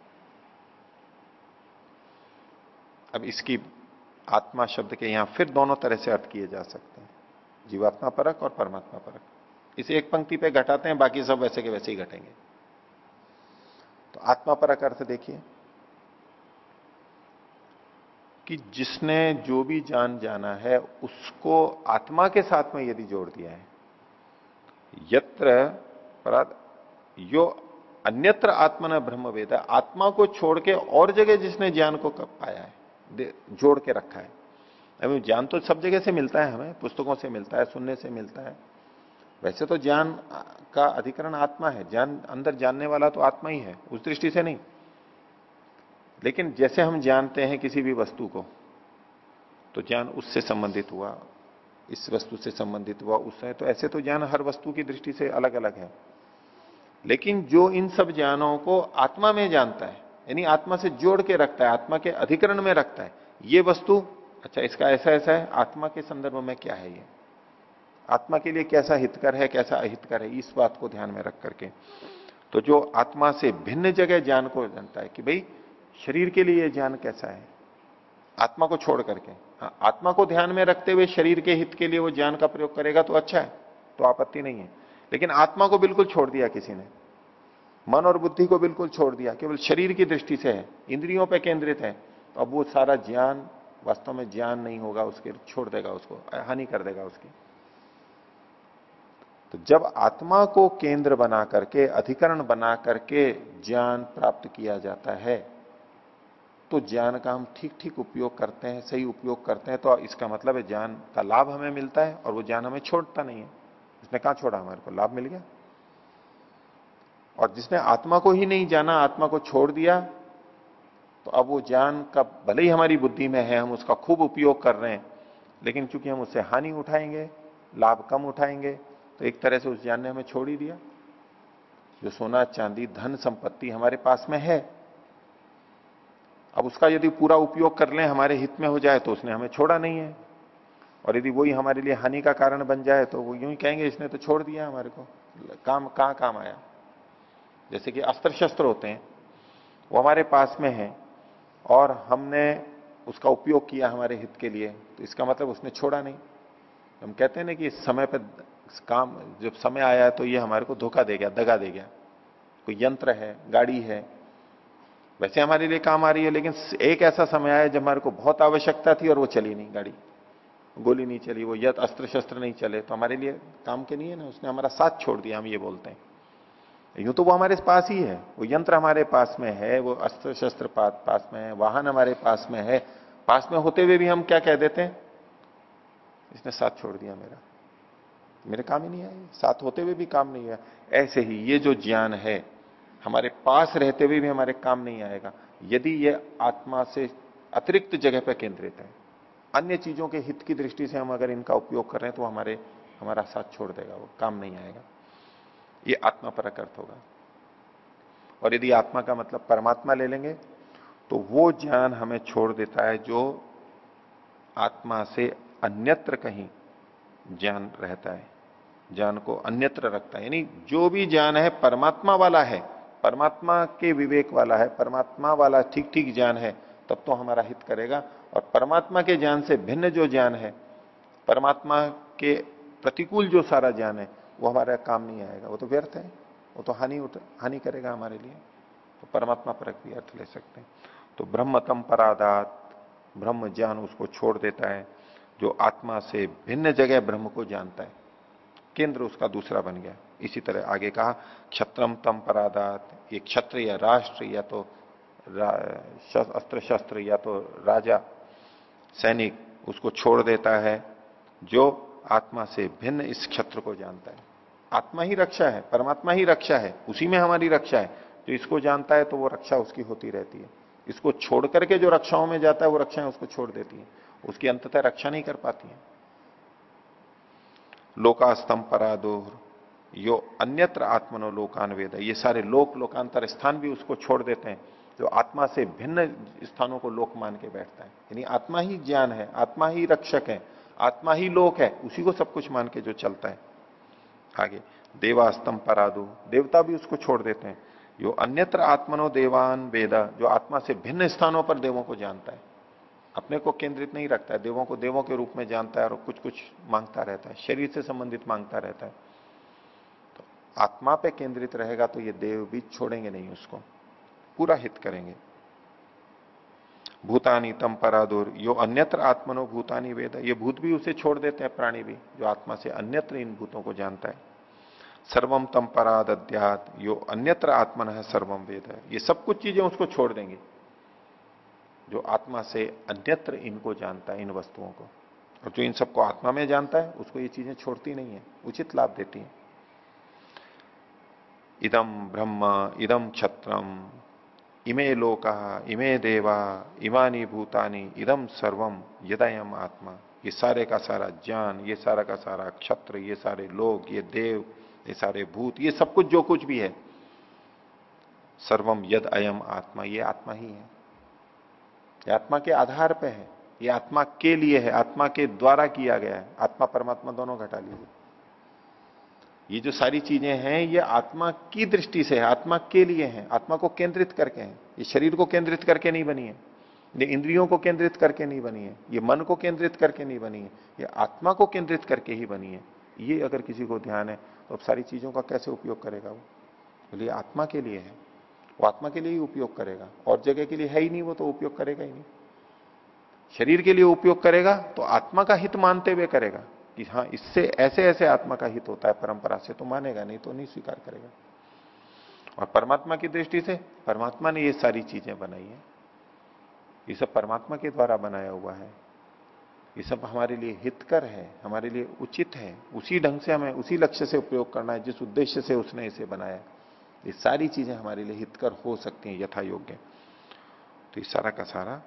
अब इसकी आत्मा शब्द के यहाँ फिर दोनों तरह से अर्थ किए जा सकते हैं। जीवात्मा परक और परमात्मा परक। इसे एक पंक्ति पे घटाते हैं, बाकी सब वैसे के वैसे ही घटेंगे। तो आत्मा परक अर्थ देखिए कि जिसने जो भी जान जाना है, उसको आत्मा के साथ में यदि जोड़ दिया है यत्र परात यो अन्यत्र आत्मा न ब्रह्म वेद आत्मा को छोड़ के और जगह जिसने ज्ञान को कब पाया है जोड़ के रखा है। अभी ज्ञान तो सब जगह से मिलता है हमें, पुस्तकों से मिलता है, सुनने से मिलता है। वैसे तो ज्ञान का अधिकरण आत्मा है। ज्ञान, अंदर जानने वाला तो आत्मा ही है, उस दृष्टि से नहीं। लेकिन जैसे हम जानते हैं किसी भी वस्तु को तो ज्ञान उससे संबंधित हुआ। इस वस्तु से संबंधित हुआ उससे तो ऐसे तो ज्ञान हर वस्तु की दृष्टि से अलग अलग है। लेकिन जो इन सब ज्ञानों को आत्मा में जानता है यानी आत्मा से जोड़ के रखता है आत्मा के अधिकरण में रखता है ये वस्तु अच्छा इसका ऐसा ऐसा है आत्मा के संदर्भ में क्या है ये? आत्मा के लिए कैसा हितकर है कैसा अहितकर है इस बात को ध्यान में रख करके। तो जो आत्मा से भिन्न जगह ज्ञान को जानता है कि भाई शरीर के लिए यह ज्ञान कैसा है? आत्मा को छोड़ करके। हाँ, आत्मा को ध्यान में रखते हुए शरीर के हित के लिए वो ज्ञान का प्रयोग करेगा तो अच्छा है तो आपत्ति नहीं है। लेकिन आत्मा को बिल्कुल छोड़ दिया किसी ने, मन और बुद्धि को बिल्कुल छोड़ दिया, केवल शरीर की दृष्टि से है, इंद्रियों पर केंद्रित है तो अब वो सारा ज्ञान, वास्तव में ज्ञान नहीं होगा, उसके छोड़ देगा उसको, हानि कर देगा उसकी। तो जब आत्मा को केंद्र बना करके, अधिकरण बना करके ज्ञान प्राप्त किया जाता है तो ज्ञान का हम ठीक ठीक उपयोग करते हैं, सही उपयोग करते हैं तो इसका मतलब है ज्ञान का लाभ हमें मिलता है और वो ज्ञान हमें छोड़ता नहीं है। उसने कहा छोड़ा? हमारे को लाभ मिल गया। और जिसने आत्मा को ही नहीं जाना, आत्मा को छोड़ दिया तो अब वो ज्ञान का भले ही हमारी बुद्धि में है, हम उसका खूब उपयोग कर रहे हैं, लेकिन चूँकि हम उससे हानि उठाएँगे, लाभ कम उठाएँगे तो एक तरह से उस ज्ञान ने हमें छोड़ ही दिया। जो सोना, चांदी, धन, संपत्ति हमारे पास में है अब उसका यदि पूरा उपयोग कर लें, हमारे हित में हो जाए तो उसने हमें छोड़ा नहीं है। और यदि वही हमारे लिए हानि का कारण बन जाए तो वो यूँ ही कहेंगे, इसने तो छोड़ दिया हमारे को। काम, कहाँ काम आया? जैसे कि अस्त्र शस्त्र होते हैं, वो हमारे पास में है और हमने उसका उपयोग किया हमारे हित के लिए तो इसका मतलब उसने छोड़ा नहीं। हम कहते हैं ना कि समय पर काम, जब समय आया तो ये हमारे को धोखा दे गया, दगा दे गया। कोई यंत्र है, गाड़ी है वैसे हमारे लिए काम आ रही है, लेकिन एक ऐसा समय आया जब हमारे को बहुत आवश्यकता थी और वो चली नहीं, गाड़ी। गोली नहीं चली, वो यथ अस्त्र शस्त्र नहीं चले तो हमारे लिए काम के नहीं है ना, उसने हमारा साथ छोड़ दिया, हम ये बोलते हैं। यूँ तो वो हमारे पास ही है, वो यंत्र हमारे पास में है, वो अस्त्र शस्त्र पास में है, वाहन हमारे पास में है, पास में होते हुए भी हम क्या कह देते हैं? इसने साथ छोड़ दिया मेरा। मेरे काम ही नहीं आए साथ होते हुए भी काम नहीं है ऐसे ही ये जो ज्ञान है हमारे पास रहते हुए भी हमारे काम नहीं आएगा। यदि ये आत्मा से अतिरिक्त जगह पर केंद्रित है, अन्य चीज़ों के हित की दृष्टि से हम अगर इनका उपयोग कर रहे हैं तो हमारे, हमारा साथ छोड़ देगा, वो काम नहीं आएगा। ये आत्मा पर अर्थ होगा। और यदि आत्मा का मतलब परमात्मा ले लेंगे तो वो ज्ञान हमें छोड़ देता है जो आत्मा से अन्यत्र कहीं ज्ञान रहता है, ज्ञान को अन्यत्र रखता है। यानी जो भी ज्ञान है, परमात्मा वाला है परमात्मा के विवेक वाला है, परमात्मा वाला ठीक ठीक ज्ञान है, तब तो हमारा हित करेगा। और परमात्मा के ज्ञान से भिन्न जो ज्ञान है, परमात्मा के प्रतिकूल जो सारा ज्ञान है, वो हमारा काम नहीं आएगा। वो तो व्यर्थ है, वो तो हानि हानि करेगा हमारे लिए। तो परमात्मा परक भी अर्थ ले सकते हैं। तो ब्रह्मतम परादात, ब्रह्म ज्ञान उसको छोड़ देता है, जो आत्मा से भिन्न जगह ब्रह्म को जानता है। केंद्र उसका दूसरा बन गया। इसी तरह आगे कहा क्षत्रम तम परादात, ये क्षत्र या राष्ट्र, या तो अस्त्र शस्त्र या तो राजा, सैनिक, उसको छोड़ देता है, जो आत्मा से भिन्न इस क्षेत्र को जानता है। आत्मा ही रक्षा है, परमात्मा ही रक्षा है, उसी में हमारी रक्षा है। जो इसको जानता है तो वो रक्षा उसकी होती रहती है। इसको छोड़ करके जो रक्षाओं में जाता है, वो रक्षाएँ उसको छोड़ देती है। उसकी अंततः रक्षा नहीं कर पाती है। लोकास्तम परादोर यो अन्यत्र आत्मनो लोकान वेद ये सारे लोक लोकांतर स्थान भी उसको छोड़ देते हैं, जो आत्मा से भिन्न स्थानों को लोक मान के बैठता है। यानी आत्मा ही ज्ञान है, आत्मा ही रक्षक है, आत्मा ही लोक है, उसी को सब कुछ मान के जो चलता है। आगे देवास्तम परादु, देवता भी उसको छोड़ देते हैं। जो अन्यत्र आत्मनो देवान वेदा, जो आत्मा से भिन्न स्थानों पर देवों को जानता है। अपने को केंद्रित नहीं रखता है, देवों को देवों के रूप में जानता है और कुछ कुछ माँगता रहता है, शरीर से संबंधित माँगता रहता है। आत्मा पे केंद्रित रहेगा तो ये देव भी छोड़ेंगे नहीं उसको। पूरा हित करेंगे। भूतानी तम परादुर, यो अन्यत्र आत्मनो भूतानी वेद। ये भूत भी उसे छोड़ देते हैं, प्राणी भी, जो आत्मा से अन्यत्र इन भूतों को जानता है। सर्वम तम पराद अध्यात यो अन्यत्र आत्मन है सर्वम वेद। है ये सब कुछ चीज़ें उसको छोड़ देंगे, जो आत्मा से अन्यत्र इनको जानता है, इन वस्तुओं को। और जो इन सबको आत्मा में जानता है, उसको ये चीज़ें छोड़ती नहीं है, उचित लाभ देती है। इदम ब्रह्म इदम छत्रम। इमे लोका, इमे देवा, इमानी भूतानी इदम सर्वम यदयम आत्मा। ये सारे का सारा ज्ञान, ये सारा का सारा क्षत्र, ये सारे लोक, ये देव, ये सारे भूत, ये सब कुछ जो कुछ भी है सर्वम यद अयम आत्मा, ये आत्मा ही है। ये आत्मा के आधार पे है। ये आत्मा के लिए है, आत्मा के द्वारा किया गया है। आत्मा परमात्मा दोनों घटा लीजिए ये जो सारी चीज़ें हैं, ये आत्मा की दृष्टि से है, आत्मा के लिए है, आत्मा को केंद्रित करके है। ये शरीर को केंद्रित करके नहीं बनी है, ये इंद्रियों को केंद्रित करके नहीं बनी है, ये मन को केंद्रित करके नहीं बनी है, ये आत्मा को केंद्रित करके ही बनी है। ये अगर किसी को ध्यान है तो अब सारी चीज़ों का कैसे उपयोग करेगा वो? बोलिए तो आत्मा के लिए है। वो आत्मा के लिए ही उपयोग करेगा। और जगह के लिए है ही नहीं, वो तो उपयोग करेगा ही नहीं। शरीर के लिए उपयोग करेगा तो आत्मा का हित मानते हुए करेगा। कि हाँ इससे ऐसे ऐसे आत्मा का हित होता है, परंपरा से तो मानेगा, नहीं तो नहीं स्वीकार करेगा। और परमात्मा की दृष्टि से, परमात्मा ने ये सारी चीज़ें बनाई है। ये सब परमात्मा के द्वारा बनाया हुआ है। ये सब हमारे लिए हितकर है, हमारे लिए उचित है। उसी ढंग से हमें, उसी लक्ष्य से उपयोग करना है, जिस उद्देश्य से उसने इसे बनाया। ये सारी चीज़ें हमारे लिए हितकर हो सकती हैं यथा योग्य तो ये सारा का सारा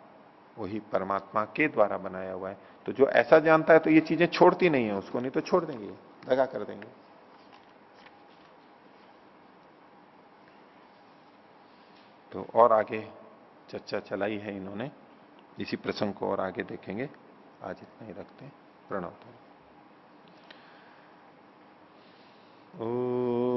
वही परमात्मा के द्वारा बनाया हुआ है। तो जो ऐसा जानता है तो ये चीज़ें छोड़ती नहीं है उसको, नहीं तो छोड़ देंगे दगा कर देंगे। तो और आगे चर्चा चलाई है इन्होंने। इसी प्रसंग को और आगे देखेंगे। आज इतना ही रखते हैं। प्रणव ओ